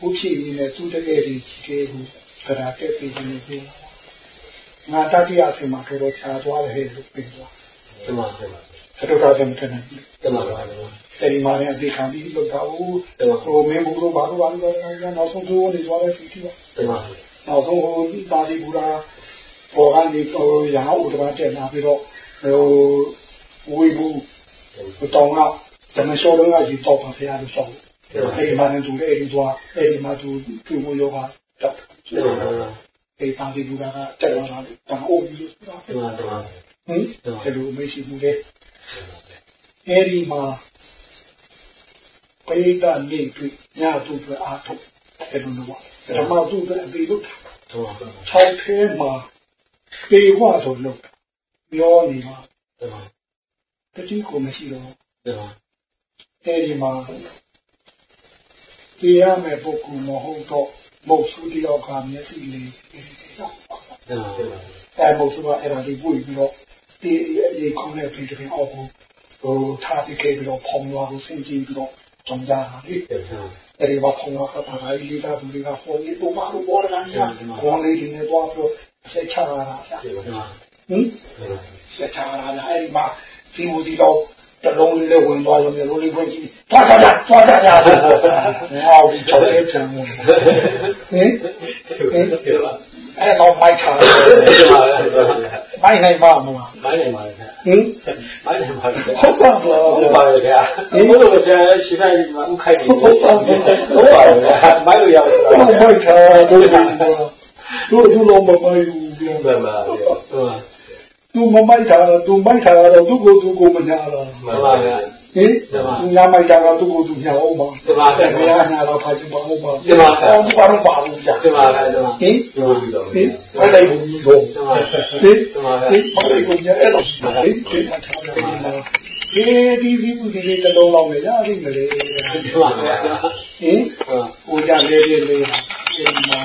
ဘုဖြစ်နေတယ်သူတကယ်ကြီးကြီးတယ်ဘူးသရာတက်ပြီးနေပြီငါတတိယဆင်မှာတော့ခြားသွားတယ်လို့ပြောသွားတမန်တမန်သတို့တော်တယ်မထင်ဘူးတမန်တ Cerimonia de Camilo, Gaú, Romeu, Globado, nós somos o Olivar Efetiva. Nós somos o Base Bura, Organic, o Yahoo, o Dramate, na Piro, o Uibu, o Tonga, também só não há gente para fazer o sol. Ele manda tudo, ele doa, ele manda tudo, tudo o yoga, tá. Ele Base Bura, tá lá, tá ouvindo, tá. Hum? Ele o Messi Mure. Ele manda ပရိသတ်နေတွေ့ညသူ့အတွက်အားထုတ်တယ်လို့ပြောတယ်ဓမ္မသူ့အတွက်အပေလို့ခြောက်ထဲမှာပေဝဆိုလို့ပြောနေတာတတိကိုမရှိတော့အဲဒီမှာတရားမဲ့ပုဂ္ဂိုလ်မဟုတ်တော့မဟုတ်သူတယောက်ကမျက်စိလေးအဲမဟုတ်သူကအဲ့ဒါလေးပို့ပြီးတော့ဒီရေခုံးတဲ့ပြည်တွင်အောက်ကိုဟိုထားပြီးခဲ့ပြီးတော့ဖော်မြွားကိုစင်ကြည့်ပြီးတော့ ကြုံကြတာလေတမန်အဲ့ဒီမှာဖုံရွာကပါလာလေးသားသူတွေကဖုံကြီးတို့မလို့ပေါ်တယ်ညာခေါင်းလေးတွေနဲ့သွားပြီးဆက်ချလာတာဗျာတမန်ဟင်ဆက်ချလာတာအဲ့ဒီမှာဒီမူဒီတော့တလုံးလေးနဲ့ဝင်သွားလို့မျိုးလေးဝင်ကြည့်သွားကြကြသွားကြကြဟောဒီချောက်တဲ့ချမ်း ဟင်ဟင်အဲ့တော့မိုက်ချာမိုက်နိုင်မှာမလားမိုင်းနေပါလေခင်ဟင်မိုင်းနေပါလေဟုတ်ပါဘူးဟုတ်ပါလေခင်ဘုလိုဆရာရှိခိုင်းမှာဥခိုင်းနေဟုတ်ပါဘူးဟုတ်ပါလေမိုင်းလို့ရအောင်ဆိုဟုတ်တော့မိုက်ချာတို့တို့တို့လုံးမမိုက်ဘူးပြန်မှန်ပါဗျာဟုတ်ပါသူမမိုက်တာသူမိုက်တာတော့သူ့ကိုသူ့ကိုမညာတော့မှန်ပါဗျာ ဟင်သူညာမိုက်တာတော့သူ့ကိုသူညာအောင်ပါတမန်တအဲ့မဘန်ယ်အညာတော့ဖာကြည့်ပါဦးပါတမန်အော်ဘာလို့ပါဘူးကြာတမန်တမန်ဟင်ပြောပြီးတော့ဟင်ဘယ်လိုက်ဘူးတော့တမန်ဟင်တမန်ဟင်ဘာလို့ကိုညာအဲ့တော့ဟင်ဒီမှာထားတယ်ဒီဒီဒီဒီဒီတလုံးလောက်နဲ့ရပြီမလဲတမန်ဟင်ဟိုကြလေလေလေဒီမှာ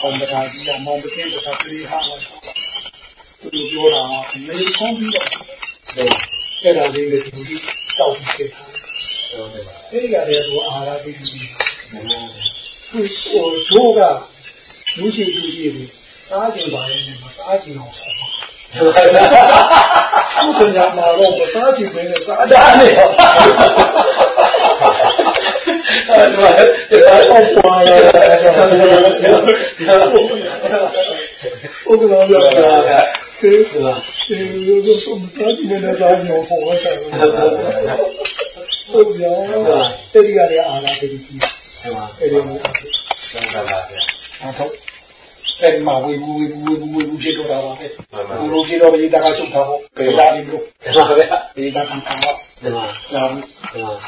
ကွန်ပျူတာကြီးကမောင်ပကင်းတာပြေးဟာလာသူတို့ပြောတာမေးခွန်းပြီးတော့ အဲ့ဒါလေးတွေသူတောက်ပြီးခဲ့တာအဲ့ဒီကလည်းသူအာရပြီးပြီးဟိုတို့ကလူရှိလူရှိတွေစားကြင်ပါရဲ့မှာစားကြင်အောင်ဆောပါသူကညာမှာတော့စားကြင်ပဲစားကြတယ်အဲ့ဒါတော့ပွားရတယ်ဟုတ်ကဲ့ဗျာကျေးဇူးပါကျေး ဇူးပါဆုံးတာဒီနေ့တော့ညောဖို့ဆက်တယ်ဟုတ်ဗျာအဲ့ဒီကလည်းအာလာပြီးပြီအဲ့ဒီမှာမှန်ပါဗျာအထောက်အဲ့ဒီမှာဝေဘူးဝေဘူးဝေဘူးဝေဘူးဖြစ်တော့တာပါပဲမှန်ပါဘူလိုကြီးတော့ဒီတာကဆုတ်တာပေါ့ပေလာနေလို့တမန်ဗျာဒီတာခံခံတော့တမန်လာဘူးတမန်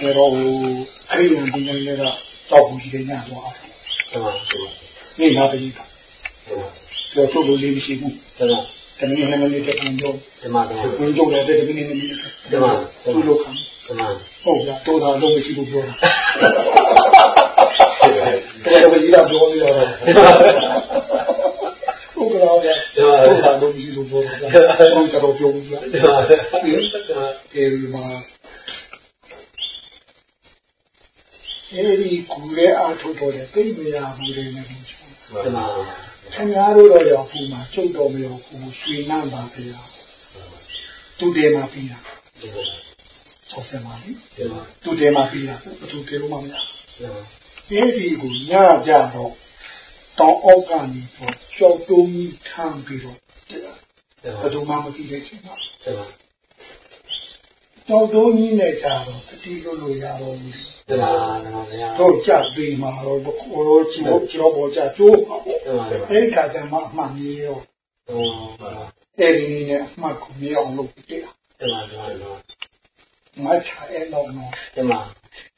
အဲ့တော့ခရီးရင်ဒီနေ့လည်းတော့တောက်ဘူးကြီးတွေညသွားတမန်နေလာပြီတော့ထုတ်လို့လေးမရှိဘူးတမန်တ မင်းနဲ့မနေတဲ့ပုံတော့တမန်တမန်ဝင်ကြုံတဲ့တမင်းနဲ့မနေတဲ့သူ့လိုခံတမန်ဟုတ်လားတိုးတာလုံးမရှိဘူးပြောတာတော်တော်ကြီးလာပြောနေတော့ဟုတ်ကဲ့ဗျာတိုးတာလုံးမရှိဘူးပြောတာဟုတ်ကြတော့ပြောဘူးဗျာတမန်တမန်အဲဒီမှာအဲဒီကူရဲအားထုတ်တော်တဲ့ပြိမရာဘူးတွေနဲ့ဘူးတမန် ခင်ဗျားတို့တော့ရောက်ဘူးမှာကျုပ်တော်မရောက်ဘူးရွှေနန်းပါဗျာသူတဲမှာပြီးတာဆောဆက်ပါလိတမန်သူတဲမှာပြီးတာဘသူတဲလို့မမရတမန်အဲဒီကိုညကြတော့တောင်းအောက်ကနေတော့ကြောက်တုံးကြီးထမ်းပြီးတော့တမန်ဘသူမှမသိတဲ့ချိန်မှာ တမန်ကြောက်တုံးကြီးနဲ့ကြတော့တတိလို့လို့ရတော့ဘူးတမန်တမန်ဗျာတို့ကြပြီးမှာတော့ကိုလိုချီလို့ချီတော့ပေါ်ကြကျိုးပါပေါ့တမန်တမန်အဲဒီခါကျမှအမှန်ကြီးရောအော်အဲဒီနည်းနဲ့အမှတ်ကိုမြင်အောင်လုပ်ပြတယ်တမန်တမန်တမန်မတ်ချအဲ့တော့နော်တမန်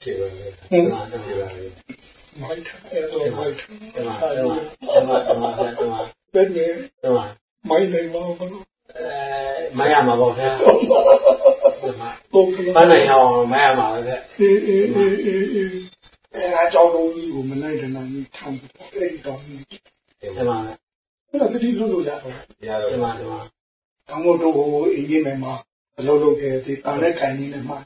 ကျေပါဗျာဟင်တမန်တမန်မတ်ချအဲ့တော့မတ်ချတမန်တမန်တမန်တမန်တမန်ဘယ်နဲ့တမန်မိုင်းနိုင်မလို့အဲ မရမှာပေါ့ဗျာတမန်ပုံကမနိုင်အောင်မရမှာပဲဗျအေးအေးအေးအေးအေးအဲအကြောင်းလုံးကြီးကိုမနိုင်တဲ့နိုင်ကြီးခံပြီးအဲ့ဒီတော့အဲ့တမန်ဒါတတိလို့လို့ရတော့ရတော့တမန်တမန်။အမို့တို့ဟိုအင်းကြီးမယ်မှာအလုပ်လုပ်ခဲ့ဒီတန်တဲ့ခိုင်ကြီးနဲ့မှာ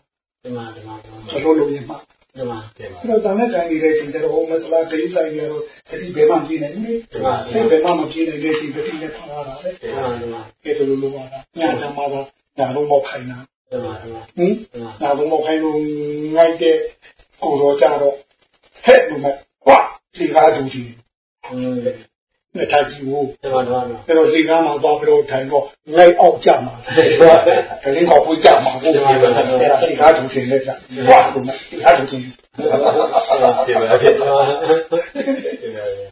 တမန်တမန်တမန်အလုပ်လုပ်ရင်မှာ တမန်ပြန်ပါအဲ့တော့တန်တဲ့ခိုင်ကြီးတဲ့ချိန်ကျတော့ဟိုမစလာဂိမ်းဆိုင်ရတော့တတိဘယ်မှကြည့်နေဘူးလေ။စိတ်ဘယ်မှမကြည့်နိုင်တဲ့ချိန်တတိနဲ့ထားရတာလေတမန်တမန်။အဲ့ဒါလိုလိုပါလား။ညာချမ်းမှာသာညာလုံးမောက်ခိုင်းတာတမန်တမန်။ဟင်တမန်ညာလုံးမောက်ခိုင်းလို့ငိုက်တဲ့ကိုတော်ကြတော့ဟဲ့လို့မဲ့ဝါဒီကားသူကြီးอืม နဲ့ထားကြည့်ဘူးတမန်တမန်အဲ့တော့ဒီကားမှာသွားပြီးတော့ထိုင်တော့ငိုက်အောက်ကြမှာ။ကလေးကောက်ပွေးကြမှာဘူး။အဲ့ဒါဒီကားသူကြီးလက်ကြ။ဝါလို့မဲ့ဒီကားသူကြီးပြန်ပါပြန်ပါပြန်ပါ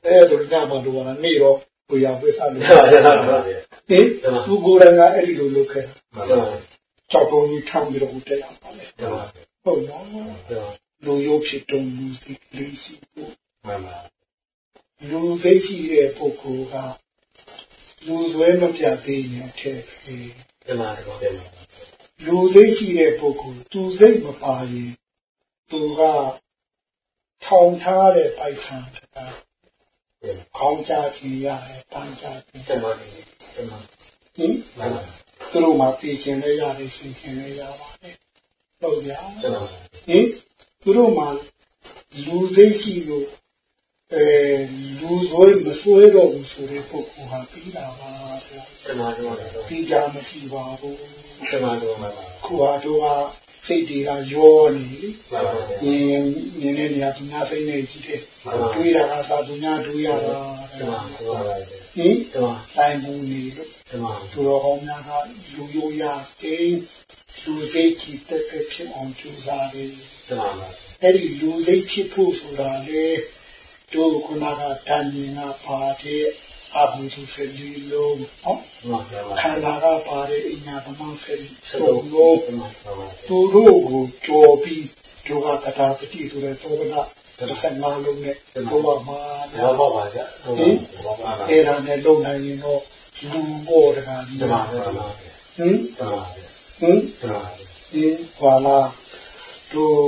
အဲ့ဒါညမှာတော့နေတော့ကိုရပေးစားလို့တမန်တမန်တမန်ဟင်သူကိုယ်တိုင်ကအဲ့ဒီလိုလုပ်ခဲ့တမန်ကြောက်တုံးကြီးထမ်းပြီးတော့တက်ရပါလေတမန်ဟုတ်နော်တမန်လူရုပ်ဖြစ်တုံးလူစီလေးစီကိုမှန်ပါ လူသိရှိတဲ့ပုဂ္ဂိုလ်ကလူသွဲမပြတ်သေးရင်အထက်ကြီးတမန်တမန်ပြန်ပါလူသိရှိတဲ့ပုဂ္ဂိုလ်သူစိတ်မပါရင်သူကထောင်ထားတဲ့ပိုက်ဆံတကားခေါင်းချခြင်းရတယ်တန်းချခြင်းတမန်တမန်ဟင်သူတို့မှသိခြင်းလည်းရတယ်ရှင်းခြင်းလည်းရပါတယ်ဟုတ်ဗျာတမန်ဟင်သူတို့မှလူသိရှိလို့ အဲလူဆိုမဆွဲတော့ဘူးဆိုတဲ့ပုဂ္ဂိုလ်ဟာပြီးတာပါဗျာတမန်တမန်ပြီးကြမရှိပါဘူးတမန်တမန်ခုဟာတို့ကစိတ်တွေကရောနေလေပါပါအင်းနင်းနေနေရာသူများစိတ်နဲ့ကြီးတယ်တွေးတာကသာသူများတွေးရတာတမန်တမန်ဟင်တမန်တိုင်းဘူးနေလို့တမန်သူတော်ကောင်းများကလူရိုးရကိန်းလူစိတ်ကြီးတက်တက်ဖြစ်အောင်ကြိုးစားတယ်တမန်ပါအဲ့ဒီလူစိတ်ဖြစ်ဖို့ဆိုတာလေ တို့ခုနကတန်မြင်ကပါတဲ့အဘုသူစလီလုံးဟောတမန်တမန်ခန္ဓာကပါတဲ့အညာသမန်စလီစစုံလုံးလုံးတမန်တမန်သူတို့ကိုကြော်ပြီးတို့ကကတာပတိဆိုတဲ့သောကနာတစ်ဆက်နာလုံးနဲ့ဘုရားမှာဘောပါပါကြဟင်ဘောပါပါအဲ့ဒါနဲ့လုံနိုင်ရင်တော့လူပေါ်တကားကြီးတမန်တမန်ဟင်တမန်ဟင်တမန်ဒီဟာလာတို့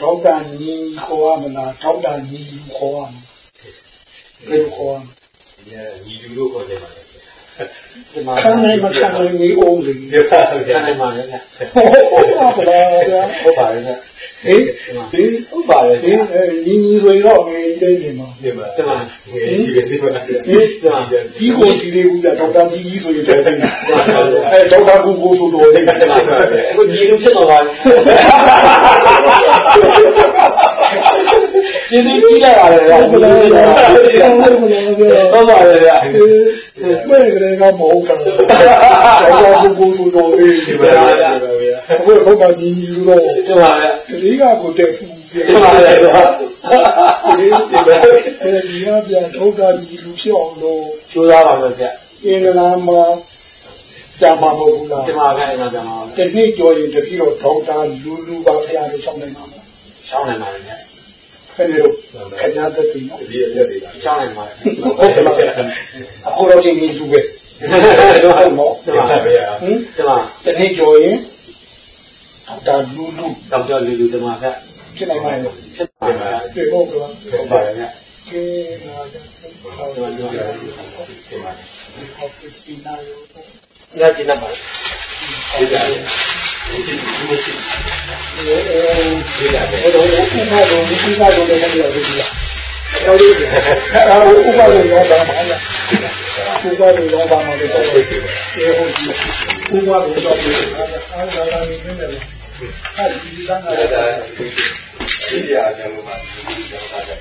တောက်တာညီခေါ်ရမလားတောက်တာညီခေါ်ရမလားဘယ်လိုခေါ်ရမလဲညီလူလို့ခေါ်ကြပါလေတမန်ခံနိုင်မခံနိုင်ဘူးအောင်လေဒီပါဗျာခံနိုင်ပါလေဗျာဟုတ်ပါပါ လားဗျာဟုတ်ပါရဲ့ဗျာဟေးဒီဟုတ်ပါရဲ့ဒီညီညီဆိုတော့ငယ်တဲ့နေမှာဒီမှာဒီမှာဒီမှာဟေးကြီးကိုစီလေးဦးကဒေါက်တာကြီးကြီးဆိုရင်တော့တယ်အဲဒေါက်တာကူကိုဆိုတော့တယ်တမန်အခုညီလူဖြစ်တော့ပါကျေးဇူးကြီးလိုက်ပါတယ်ဗျာဟုတ်ပါလားဟုတ်ပါလားဟုတ် ပါရဲ့ဗျာမဲ့ကလေးကမဟုတ်တာဒေါက်တာကူကိုဆိုတော့တယ်ဒီမှာဗျာအခုဒေါက်တာကြီးကြီးတော့တမန်ဗျာကလေးကကိုတက်ဖူးပြတမန်ရဲ့ဗျာအဲဒီကပြန်ဒေါက်တာကြီးလူဖြစ်အောင်လို့ကျိုးသားပါမယ်ဗျာအင်္ဂလန်မှာကြာမှာမဟုတ်ဘူးလားတမန်ကအဲ့ဒါတမန်တနည်းကြော်ရင်တတိတော့ဒေါက်တာလူလူပါဖရာလို့ရှောင်းနေမှာပေါ့ရှောင်းနိုင်ပါလေဗျာခဏတော့ခဏသက်ပြီနော်ဒီရက်တွေပါရှောင်းနိုင်ပါလေဟုတ်ကဲ့အခုတော့ဒီလူပဲတော့ဟုတ်နော်တမန်ဗျာဟင်တမန်တနည်းကြော်ရင် ဒေါက်တာလူလူတော့ကြောလူလူတမန်ဗျာဖြစ်နိုင်ပါရဲ့ဖြစ်ပါဗျာပြေဖို့ကဟုတ်ပါရဲ့ဗျာကဲနာကြဟုတ်ပါဘူးဒီမှာဟုတ်ကဲ့ဒီနာရောညကျင်းပါဒီကြတယ်ဒီမရှိအဲအဲဒီကြတယ်အဲ့တော့ဥပမာတော့ဒီဥပမာတော့လည်းမပြောဘူးလားအဲ့ဒီအဲ့ဒါဥပမာတော့တော့ပါမှာလားဥပမာတော့တော့ပါမှာလေတော့အေးဟုတ်ပြီဥပမာတော့တော့ဒီအားသာသာနေနေတ ယ်အဲ့ဒီကံကအဲ့လည်းဒါဒီရအောင်လို့ပါဒီကြောင့်ပါကြတော့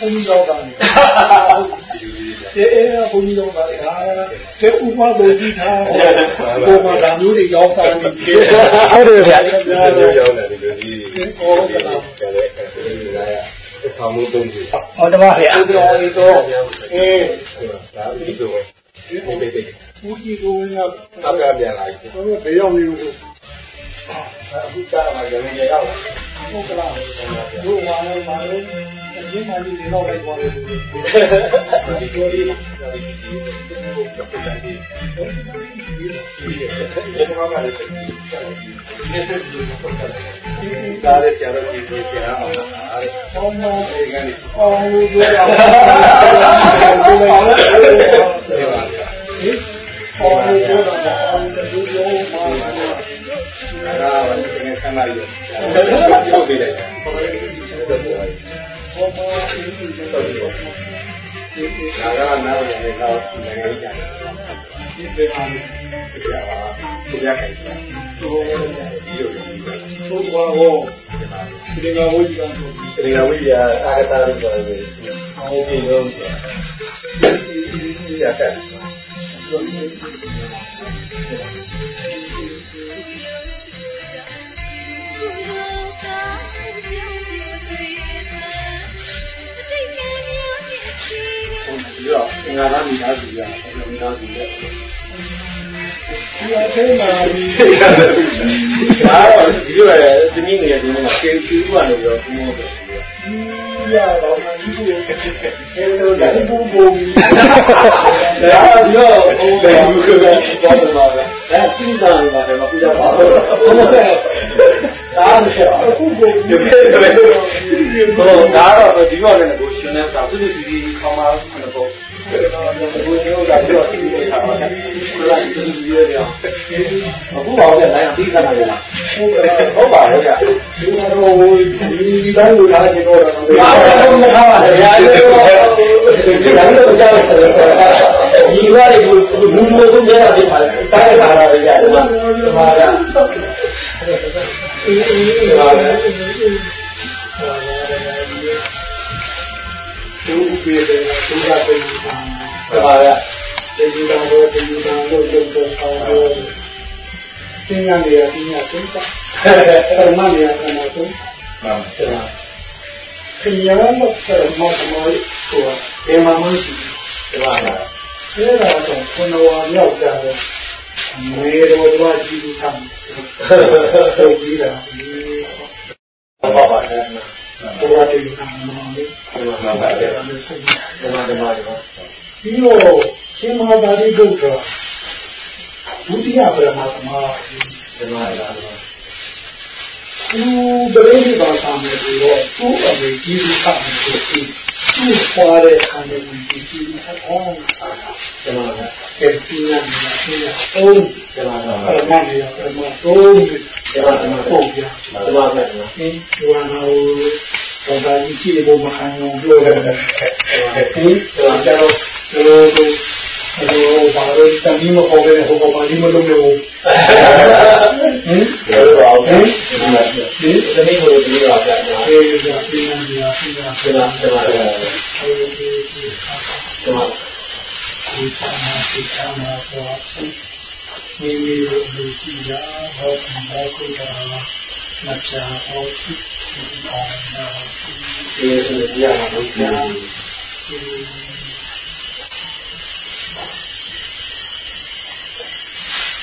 ဘုန်းကြီးရောက်တာလေဒီလူကြီးအဲအဲဘုန်းကြီးရောက်တာလေဟာတဲ့ဥပမာတော့ဒီထားဟိုမှာဒါမျိုးတွေရောက်စားနေတယ်ဟုတ်တယ်ဗျာဒီလိုရောက်လာဒီလိုကြီးကျတယ်အဲဒီလာရခေါင်းလုံးသုံးကြည့်ဟောတမဗျာဥပမာလေးတော့အေးဒါဒီလိုဒီလိုပဲဒီဦးကြီးကိုဝင်ကနောက်ကပြန်လာပြီတော့ဘယ်ရောက်နေလို့ အခုကြားမှာရင်းရရောက်လာဟုတ်ကလားတို့ဝါလို့ပါလို့အရင်မှဒီလောက်လိုက်သွားတယ်ဒီလိုလေးဒီမှာကလည်းဒါလည်းဆရာတော်ကြီးဆရာအောင်အားရဆောင်းမဒီကနေအောင်လို့ပြောတာဒီပါဒီမှာလေဒီပါအောင်လို့ပြောတာအောင်လို့ပြောမှာ ဒါကလည်းငယ်ဆန်းလိုက်ရောပြုတ်ပေးတယ်ဆောင်းမအင်းကြီးပြောတာဒါကနားရတယ်တော့ငယ်ကြီးကြတယ်ဒီပေမှာဒီပါသူရခိုင်တယ်တော့ဒီလိုဒီလိုတို့ဘာဟောဒီကဝိဇ္ဇာဆိုဒီကဝိရအာဂတာလို့ပြောတယ်ဟောဒီလိုဒီရတဲ့ ပြီးတော့ငါသားမိသားစုရမိသားစုရဲ့ဒီအသေးမှာဒီဒါတော့ဒီလိုရဒီနည်းငယ်ဒီမှာကျေကျူးကနေပြီးတော့ဘုံဘုံဆိုပြီးတော့ ရတော့မှဒီလိုအဲလိုလည်းဘူဘူဒီတော့ဘုံပဲဘုရားပြောတယ်ပါပဲအဲပြီးသားနေပါတယ်မပြီးသားပါဘူးဘုံပဲဒါမှမဟုတ်အခုကိုဒီလိုဆိုရင်ဟိုဒါတော့ဒီမှာလည်းကိုရှင်နေစာသူစီစီခေါင်းမှာကတော့ဘယ်တော့ဘယ်လိုကပြောသိနေတာပါလဲဘုရားဒီလိုပြောရအောင်အခုပါတော့လည်းပြီးသားနေလားဟုတ်ပါဘူးကြာဒီကတော့ဒီ တိုင်းလိုထားခြင်းတော့ဘာမှမထားပါနဲ့ဗျာဒီလိုကြောက်တယ်ဒီကလေးကဘူးဘူးကိုများတယ်ပါတိုင်းလာတာကြာဒီမှာဒီမှာကြာအေးအေးပါပဲသူပြေတယ်သူကပြေးတာပါဗျာတေယူတော်တို့တေယူတော်တို့ရုပ်တော်ဆောင်တို့သင်္ကန်းတွေကသင်္ကန်းသုံးပါဓမ္မတွေကဓမ္မသုံးပါခင်ဗျားတို့ဆက်မောမောကိုအေမမရှိဒီမှာလားအဲဒါတော့ ခုနဝါရောက်ကြတယ်မေတော်တို့ကြည့်လို့ဆမ်းဟုတ်ပြီလားဟုတ်ပါပါနဲ့ဘုရားတေယူတော်မောလေးဒီမှာပါဗျာဒီမှာဒီမှာဒီမှာပြီးတော့ရှင်မသာရိပုတ္တရာဒုတိယပရမ သမารဒီမှာလားသူပရိနိဗ္ဗာန်ဆောင်တယ်ဆိုတော့သူ့အမေကြီးကြီးဆောင်တယ်ဆိုပြီးသူ့ဖွာတဲ့ခံတဲ့ဝင်ကြီးကြီးဆက်အောင်ဒီမှာလားကဲပြင်းရနေတာပြင်းရအောင်ဒီမှာလားပရမနေရပရမသုံးဒီမှာဒီမှာပုံပြဒီမှာပဲဒီမှာအင်းဒီဝါနာဟိုဘာသာကြီးရှိတဲ့ဘုမခံအောင်ပြောတယ်ဟင်ဒီမှာကျတော့ ဒီလိုဟိုဘာလို့တမီးမခေါ်ခဲ့ဟိုဘာဘာကြီးမလုပ်လို့ဟင်ဘယ်လိုအောင်ဟင်ဒီမှာဒီသမီးကိုဒီလိုပါဗျာအေးဒါပြင်နေရပြင်နေဒီမှာဒီမှာဒီမှာဒီမှာဒီစာနာဒီစာနာတော့မိမိတို့လူရှိတာဟောတာကိုတာမချာဟောရှိတာနာဒီလိုကြည့်ရမှာလို့ပြော